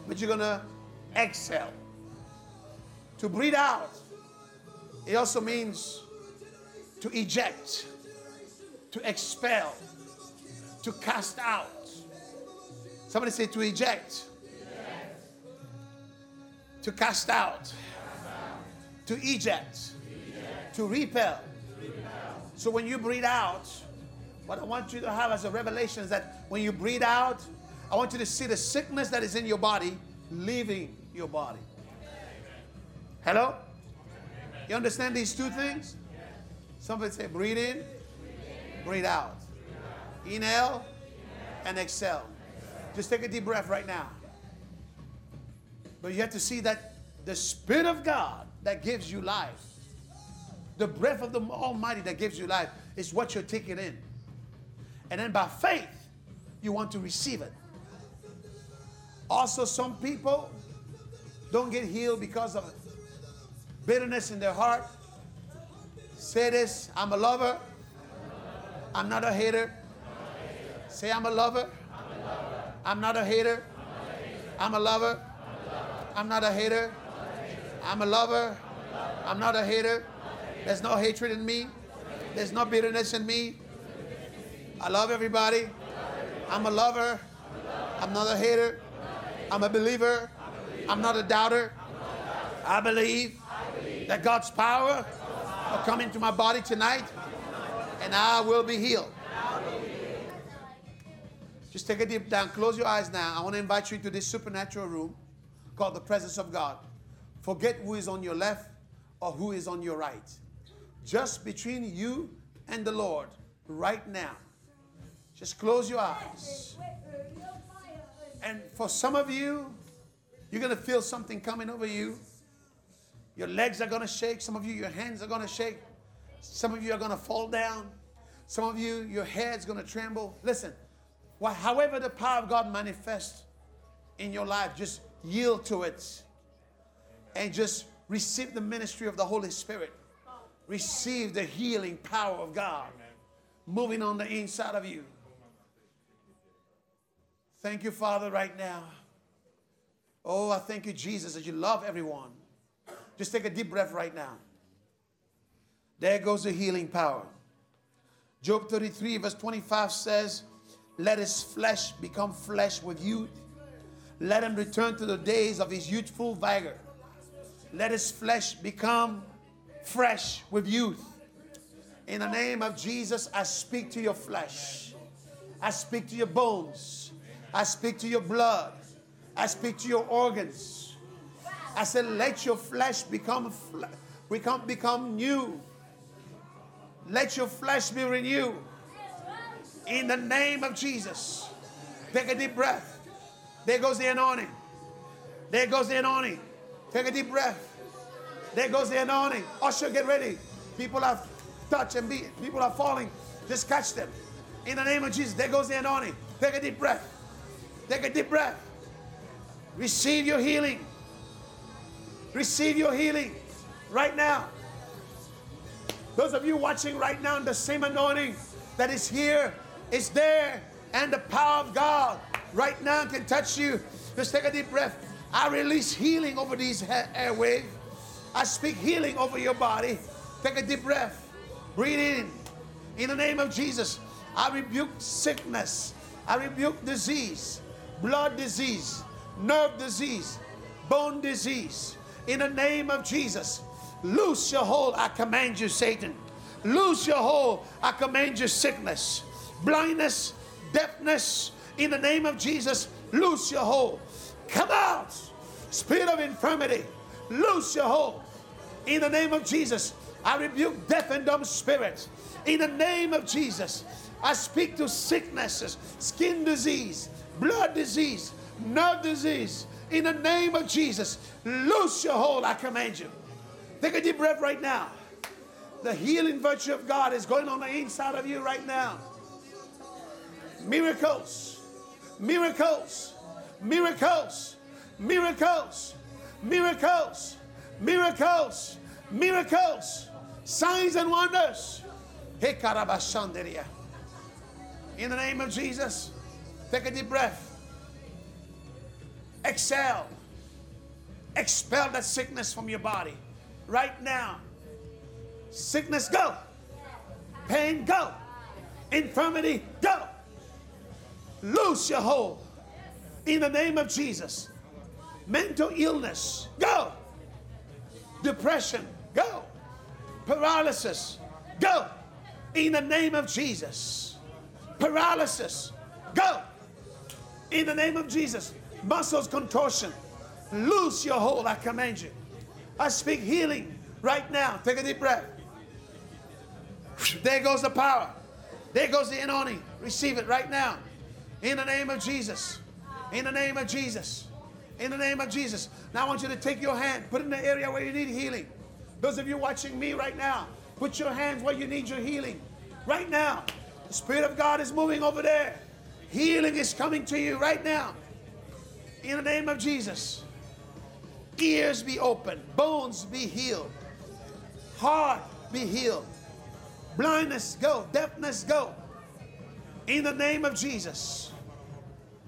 but you're going to exhale. To breathe out, it also means to eject, to expel, to cast out. Somebody say to eject, to cast out, to eject, to repel. So when you breathe out, what I want you to have as a revelation is that when you breathe out, I want you to see the sickness that is in your body leaving your body. Hello? You understand these two things? Somebody say breathe in, breathe out. Inhale and exhale. Just take a deep breath right now. But you have to see that the Spirit of God that gives you life, the breath of the Almighty that gives you life, is what you're taking in. And then by faith, you want to receive it. Also, some people don't get healed because of bitterness in their heart. Say this I'm a lover, I'm not a hater. Say, I'm a lover, I'm not a hater. I'm a lover, I'm not a hater. I'm a lover, I'm not a hater. There's no hatred in me, there's no bitterness in me. I love everybody. I'm a lover, I'm not a hater. I'm a believer. I'm not a doubter. I believe that God's power will come into my body tonight and I will be healed. Just take a deep down, close your eyes now. I want to invite you to this supernatural room called the presence of God. Forget who is on your left or who is on your right. Just between you and the Lord right now. Just close your eyes. And for some of you, you're going to feel something coming over you. Your legs are going to shake. Some of you, your hands are going to shake. Some of you are going to fall down. Some of you, your head's going to tremble. Listen, however the power of God manifests in your life, just yield to it and just receive the ministry of the Holy Spirit. Receive the healing power of God moving on the inside of you. Thank you, Father, right now. Oh, I thank you, Jesus, that you love everyone. Just take a deep breath right now. There goes the healing power. Job 33, verse 25 says, Let his flesh become flesh with youth. Let him return to the days of his youthful vigor. Let his flesh become fresh with youth. In the name of Jesus, I speak to your flesh. I speak to your bones. I speak to your blood. I speak to your organs. I said, let your flesh become, become, become new. Let your flesh be renewed. In the name of Jesus. Take a deep breath. There goes the anointing. There goes the anointing. Take a deep breath. There goes the anointing. Usher, get ready. People are touch and beat. People are falling. Just catch them. In the name of Jesus. There goes the anointing. Take a deep breath. Take a deep breath. Receive your healing. Receive your healing right now. Those of you watching right now, in the same anointing that is here is there, and the power of God right now can touch you. Just take a deep breath. I release healing over these airwaves. I speak healing over your body. Take a deep breath. Breathe in. In the name of Jesus, I rebuke sickness. I rebuke disease blood disease, nerve disease, bone disease. In the name of Jesus, loose your hold. I command you, Satan. Loose your hold. I command you, sickness, blindness, deafness. In the name of Jesus, loose your hold. Come out. Spirit of infirmity, loose your hold. In the name of Jesus, I rebuke deaf and dumb spirits. In the name of Jesus, I speak to sicknesses, skin disease, blood disease, nerve disease. In the name of Jesus, loose your hold, I command you. Take a deep breath right now. The healing virtue of God is going on the inside of you right now. Miracles, miracles, miracles, miracles, miracles, miracles, miracles, signs and wonders. In the name of Jesus. Take a deep breath. Exhale. Expel that sickness from your body right now. Sickness, go. Pain, go. Infirmity, go. Loose your hold in the name of Jesus. Mental illness, go. Depression, go. Paralysis, go. In the name of Jesus. Paralysis, go. In the name of Jesus, muscles contortion, loose your hold, I command you. I speak healing right now. Take a deep breath. There goes the power. There goes the anointing. Receive it right now. In the name of Jesus. In the name of Jesus. In the name of Jesus. Now I want you to take your hand, put it in the area where you need healing. Those of you watching me right now, put your hands where you need your healing. Right now. The Spirit of God is moving over there. Healing is coming to you right now. In the name of Jesus. Ears be open, bones be healed, heart be healed, blindness go, deafness go. In the name of Jesus.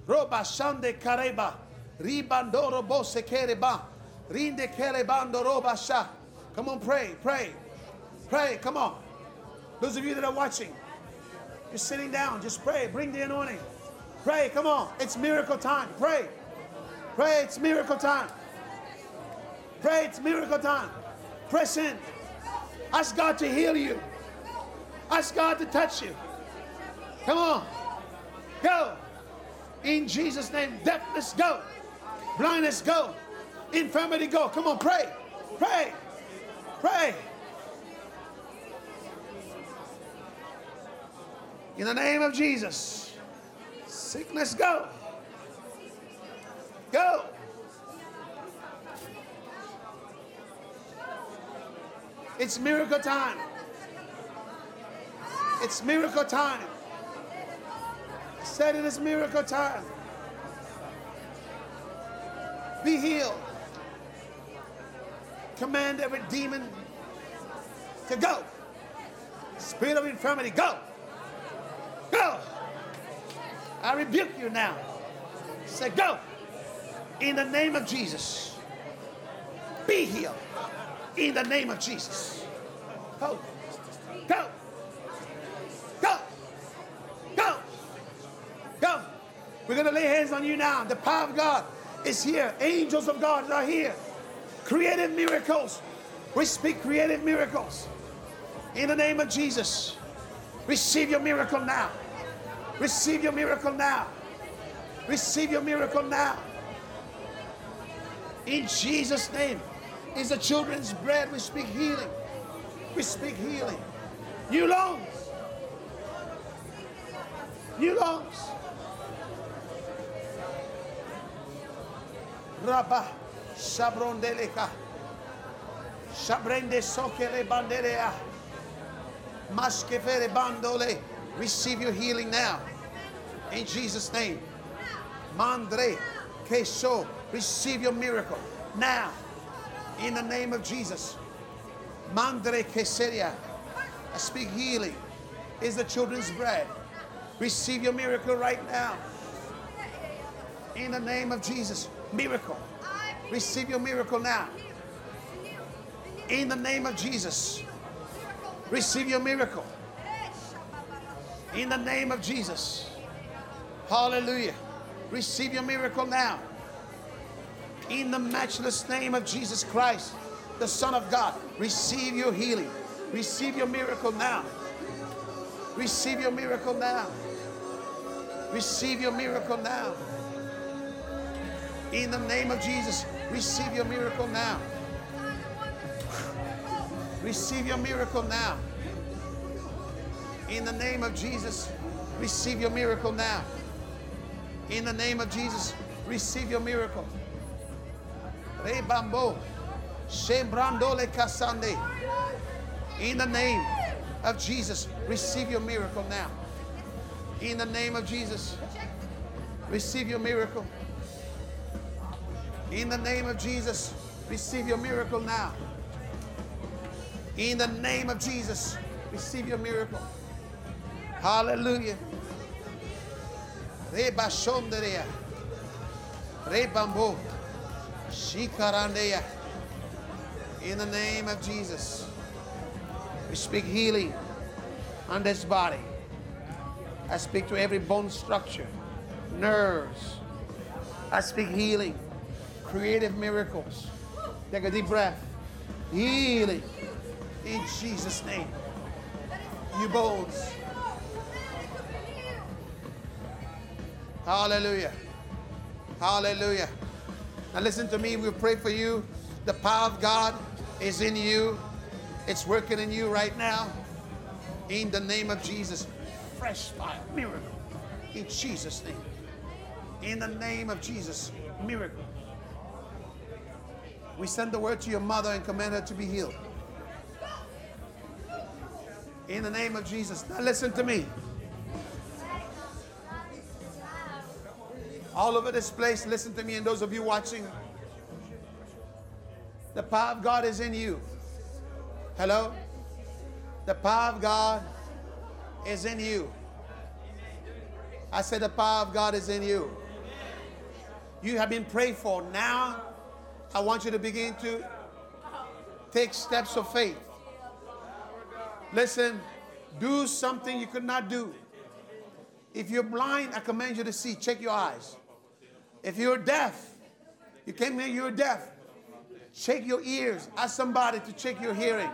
Roba shande kareba, ribandoro bose kereba, rinde kerebando roba sha. Come on, pray, pray, pray. Come on. Those of you that are watching, you're sitting down, just pray. Bring the anointing. Pray, come on. It's miracle time. Pray. Pray, it's miracle time. Pray, it's miracle time. Press in. Ask God to heal you. Ask God to touch you. Come on. Go. In Jesus' name, deafness go. Blindness go. Infirmity go. Come on, pray. Pray. Pray. In the name of Jesus. Sickness go. Go. It's miracle time. It's miracle time. I said it is miracle time. Be healed. Command every demon to go. Spirit of infirmity, go. Go. I rebuke you now. Say, go. In the name of Jesus. Be healed in the name of Jesus. Go. Go. Go. Go. Go. We're going to lay hands on you now. The power of God is here. Angels of God are here. Creative miracles. We speak creative miracles. In the name of Jesus. Receive your miracle now. Receive your miracle now. Receive your miracle now. In Jesus' name is the children's bread. We speak healing. We speak healing. New lungs. New lungs. Rabba Shabrondeleka. Shabrende sokele banderea. Mashkefere bandole. Receive your healing now. In Jesus' name. Mandre Kesho. Receive your miracle now in the name of Jesus. Mandre Keseria. I speak healing. Is the children's bread. Receive your miracle right now. In the name of Jesus. Miracle. Receive your miracle now. In the name of Jesus. Receive your miracle. In the name of Jesus. Hallelujah. Receive your miracle now in the matchless name of Jesus Christ, the Son of God. Receive your healing. Receive your miracle now. Receive your miracle now. Receive your miracle now. In the name of Jesus, receive your miracle now. Receive your miracle now. In the name of Jesus, receive your miracle now. In the name of Jesus, receive your miracle. Rebambo. Shembrandole Kasande. In the name of Jesus, receive your miracle now. In the name of Jesus, receive your miracle. In the name of Jesus, receive your miracle now. In the name of Jesus, receive your miracle. Hallelujah. Reba shonderea. Rebambo. Shikarandeya. In the name of Jesus, we speak healing on this body. I speak to every bone structure, nerves. I speak healing, creative miracles. Take a deep breath. Healing in Jesus' name. You bones. Hallelujah. Hallelujah. Now listen to me. We'll pray for you. The power of God is in you. It's working in you right now. In the name of Jesus. Fresh fire, miracle. In Jesus' name. In the name of Jesus, miracle. We send the word to your mother and command her to be healed. In the name of Jesus. Now listen to me. All over this place, listen to me, and those of you watching. The power of God is in you. Hello? The power of God is in you. I said, The power of God is in you. You have been prayed for. Now, I want you to begin to take steps of faith. Listen, do something you could not do. If you're blind, I command you to see. Check your eyes. If you're deaf, you came here, you're deaf. Check your ears. Ask somebody to check your hearing.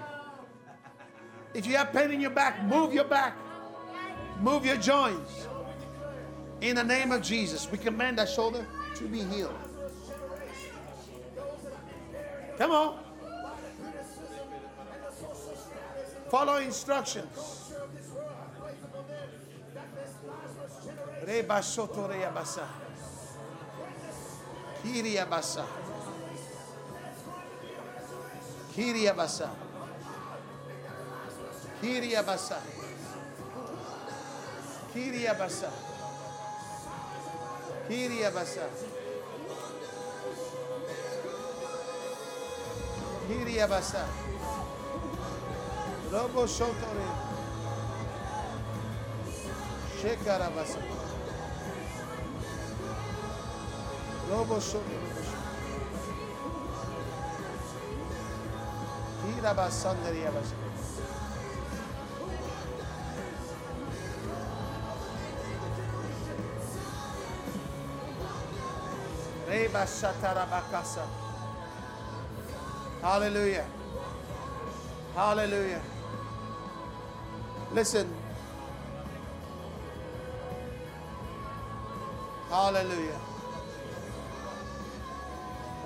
If you have pain in your back, move your back. Move your joints. In the name of Jesus, we command that shoulder to be healed. Come on. Follow instructions. Kiria basa. Kiria basa. Kiria basa. Lobo sotore. Shekara Hallelujah. Hallelujah. Listen. Hallelujah.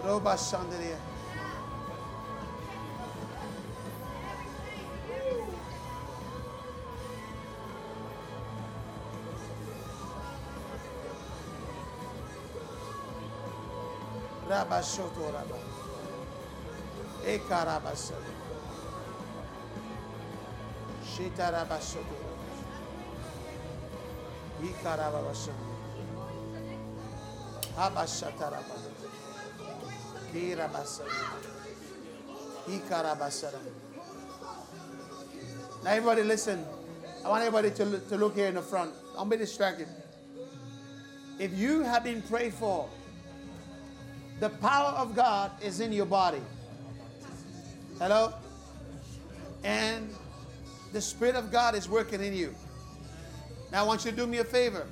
Roba Shandaria. Rabba Shoto Rabba. Ekarabasa. Shitarabasoto. Now everybody listen. I want everybody to, to look here in the front. Don't be distracted. If you have been prayed for, the power of God is in your body. Hello? And the Spirit of God is working in you. Now, I want you to do me a favor.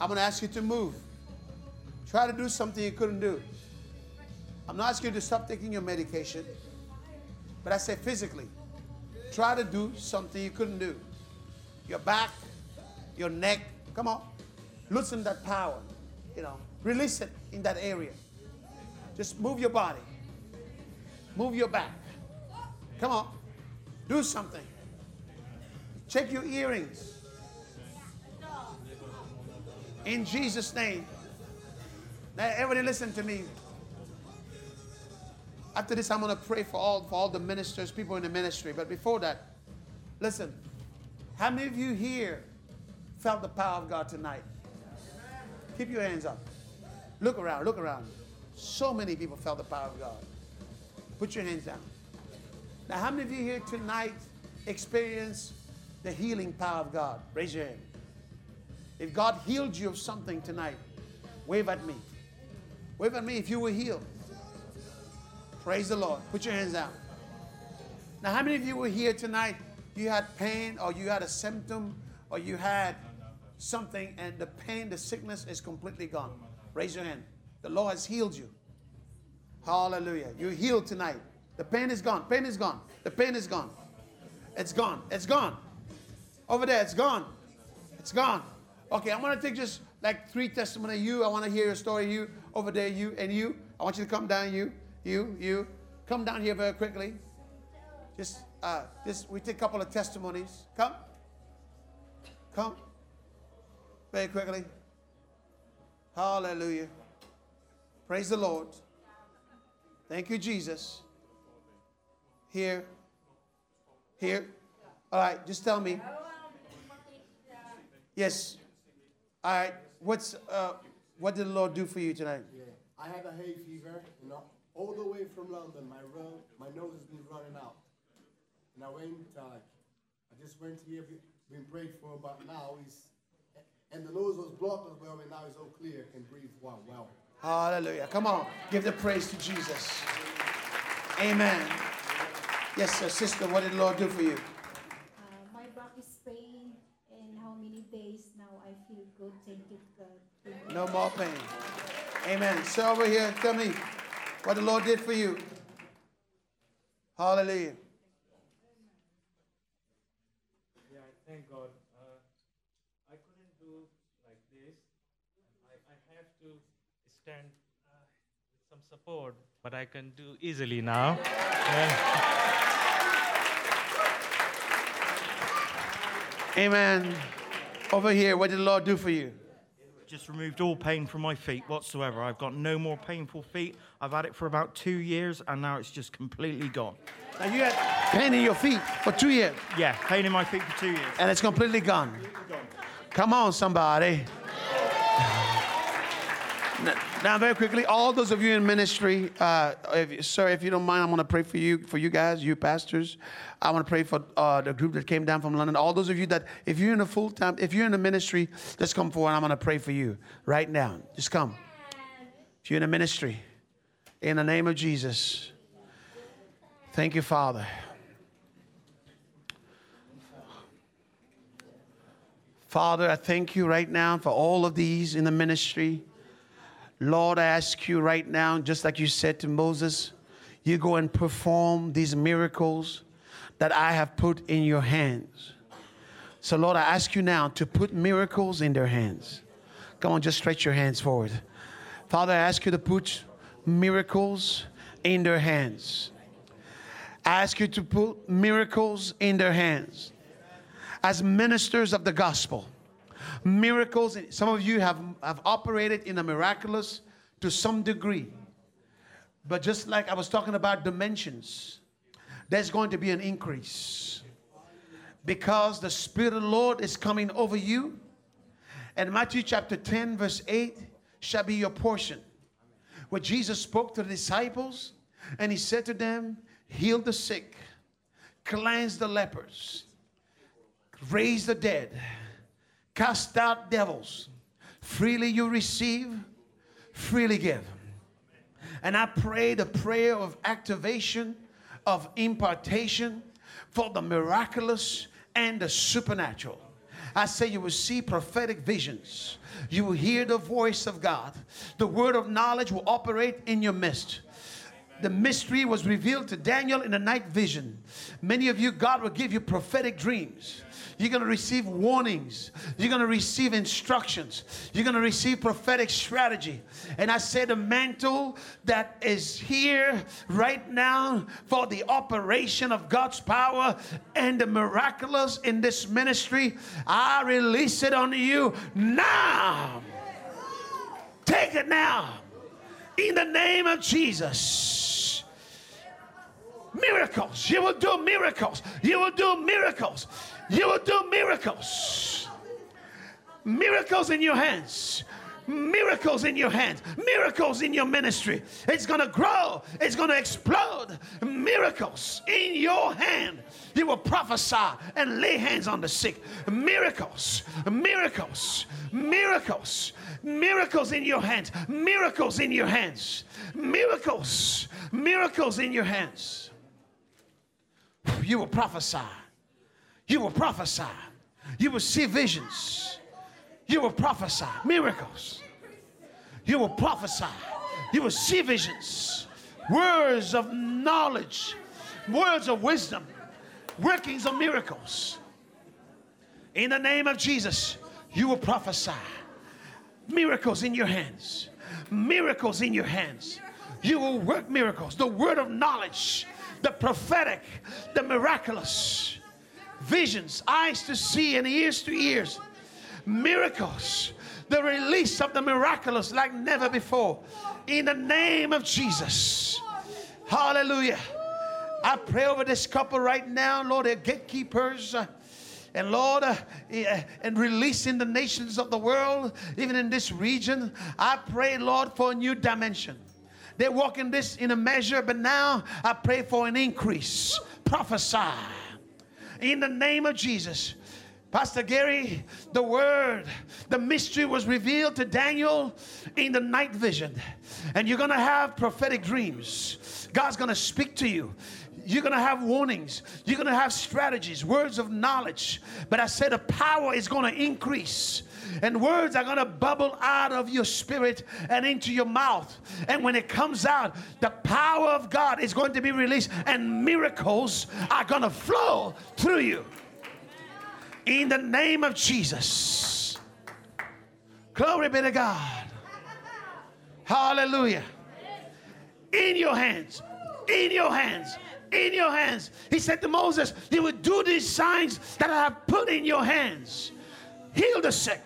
I'm going to ask you to move. Try to do something you couldn't do. I'm not asking you to stop taking your medication, but I say physically. Try to do something you couldn't do. Your back, your neck, come on. Loosen that power, you know, release it in that area. Just move your body. Move your back. Come on. Do something. Check your earrings. In Jesus' name. Now, everybody listen to me. After this, I'm going to pray for all, for all the ministers, people in the ministry. But before that, listen. How many of you here felt the power of God tonight? Keep your hands up. Look around, look around. So many people felt the power of God. Put your hands down. Now, how many of you here tonight experience the healing power of God? Raise your hand. If God healed you of something tonight, wave at me. Wave at me if you were healed. Praise the Lord. Put your hands down. Now, how many of you were here tonight? You had pain, or you had a symptom, or you had something, and the pain, the sickness is completely gone. Raise your hand. The Lord has healed you. Hallelujah. You're healed tonight. The pain is gone. Pain is gone. The pain is gone. It's gone. It's gone. Over there, it's gone. It's gone. Okay, I'm going to take just like three testimony. You, I want to hear your story. You, over there, you, and you. I want you to come down, you. You, you. Come down here very quickly. Just, uh, just we take a couple of testimonies. Come. Come. Very quickly. Hallelujah. Praise the Lord. Thank you, Jesus. Here. Here. All right, just tell me. Yes. All right. What's uh what did the Lord do for you tonight? Yeah, I had a hay fever, you know, all the way from London. My run, my nose has been running out, and I went. Uh, I just went here, been prayed for, but now he's, and the nose was blocked as well, and now it's all clear, can breathe well. well. Hallelujah. Come on. Give the praise to Jesus. Amen. Yes, sir. Sister, what did the Lord do for you? Uh, my back is pain, and how many days now I feel good. Thank you, God. Thank you. No more pain. Amen. Sir, over here, tell me what the Lord did for you. Hallelujah. Yeah, I thank God. Uh, I couldn't do like this. I, I have to stand uh, with some support, but I can do easily now. Amen. Over here, what did the Lord do for you? Just removed all pain from my feet whatsoever. I've got no more painful feet. I've had it for about two years and now it's just completely gone. Now you had pain in your feet for two years, Yeah, pain in my feet for two years. and it's completely gone. Come on, somebody. Now- very quickly, all those of you in ministry, uh, if, sir, if you don't mind, I'm going to pray for you, for you guys, you pastors. I want to pray for uh, the group that came down from London. All those of you that, if you're in a full time, if you're in the ministry, just come forward. I'm going to pray for you right now. Just come. If you're in a ministry, in the name of Jesus, thank you, Father. Father, I thank you right now for all of these in the ministry. Lord, I ask you right now, just like you said to Moses, you go and perform these miracles that I have put in your hands. So, Lord, I ask you now to put miracles in their hands. Come on, just stretch your hands forward. Father, I ask you to put miracles in their hands. I ask you to put miracles in their hands as ministers of the gospel. Miracles, some of you have, have operated in a miraculous to some degree. But just like I was talking about dimensions, there's going to be an increase because the Spirit of the Lord is coming over you. And Matthew chapter 10, verse 8 shall be your portion. Where Jesus spoke to the disciples and he said to them, Heal the sick, cleanse the lepers, raise the dead, cast out devils. Freely you receive, freely give. And I pray the prayer of activation, of impartation for the miraculous and the supernatural. I say you will see prophetic visions. You will hear the voice of God. The word of knowledge will operate in your midst. The mystery was revealed to Daniel in a night vision. Many of you, God will give you prophetic dreams. You're going to receive warnings. You're going to receive instructions. You're going to receive prophetic strategy. And I say the mantle that is here right now for the operation of God's power and the miraculous in this ministry, I release it on you now. Take it now. In the name of Jesus. Miracles. You will do miracles. You will do miracles. You will do miracles. Miracles in your hands. Miracles in your hands. Miracles in your ministry. It's going to grow. It's going to explode. Miracles in your hand. You will prophesy and lay hands on the sick. Miracles. Miracles. Miracles. Miracles in your hands. Miracles in your hands. Miracles. Miracles in your hands. You will prophesy. You will prophesy. You will see visions. You will prophesy miracles. You will prophesy. You will see visions. Words of knowledge. Words of wisdom. Workings of miracles. In the name of Jesus, you will prophesy. Miracles in your hands. Miracles in your hands. You will work miracles. The word of knowledge, the prophetic, the miraculous, visions, eyes to see and ears to ears, miracles, the release of the miraculous like never before. In the name of Jesus. Hallelujah. I pray over this couple right now, Lord, they're gatekeepers. uh, and Lord, uh, and releasing the nations of the world, even in this region, I pray, Lord, for a new dimension. They're walking this in a measure, but now I pray for an increase. Prophesy in the name of Jesus. Pastor Gary, the word, the mystery was revealed to Daniel in the night vision. And you're going to have prophetic dreams. God's going to speak to you. You're going to have warnings. You're going to have strategies, words of knowledge. But I said the power is going to increase. And words are going to bubble out of your spirit and into your mouth. And when it comes out, the power of God is going to be released, and miracles are going to flow through you. In the name of Jesus. Glory be to God. Hallelujah. In your hands. In your hands. In your hands. He said to Moses, You will do these signs that I have put in your hands. Heal the sick.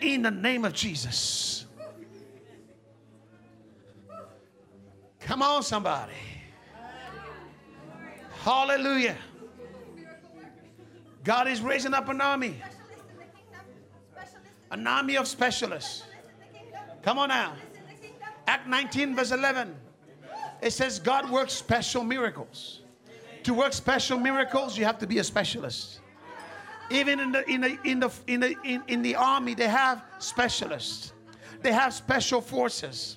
In the name of Jesus. Come on, somebody. Hallelujah. God is raising up an army, an army of specialists. Come on now. Act 19, verse 11. It says God works special miracles. To work special miracles, you have to be a specialist. Even in the in the in the in the in, in the army, they have specialists. They have special forces.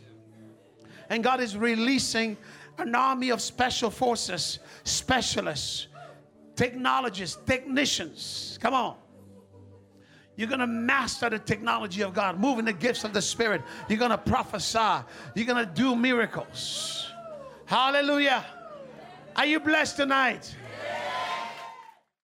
And God is releasing an army of special forces, specialists, technologists, technicians. Come on. You're going to master the technology of God, moving the gifts of the Spirit. You're going to prophesy. You're going to do miracles. Hallelujah. Are you blessed tonight?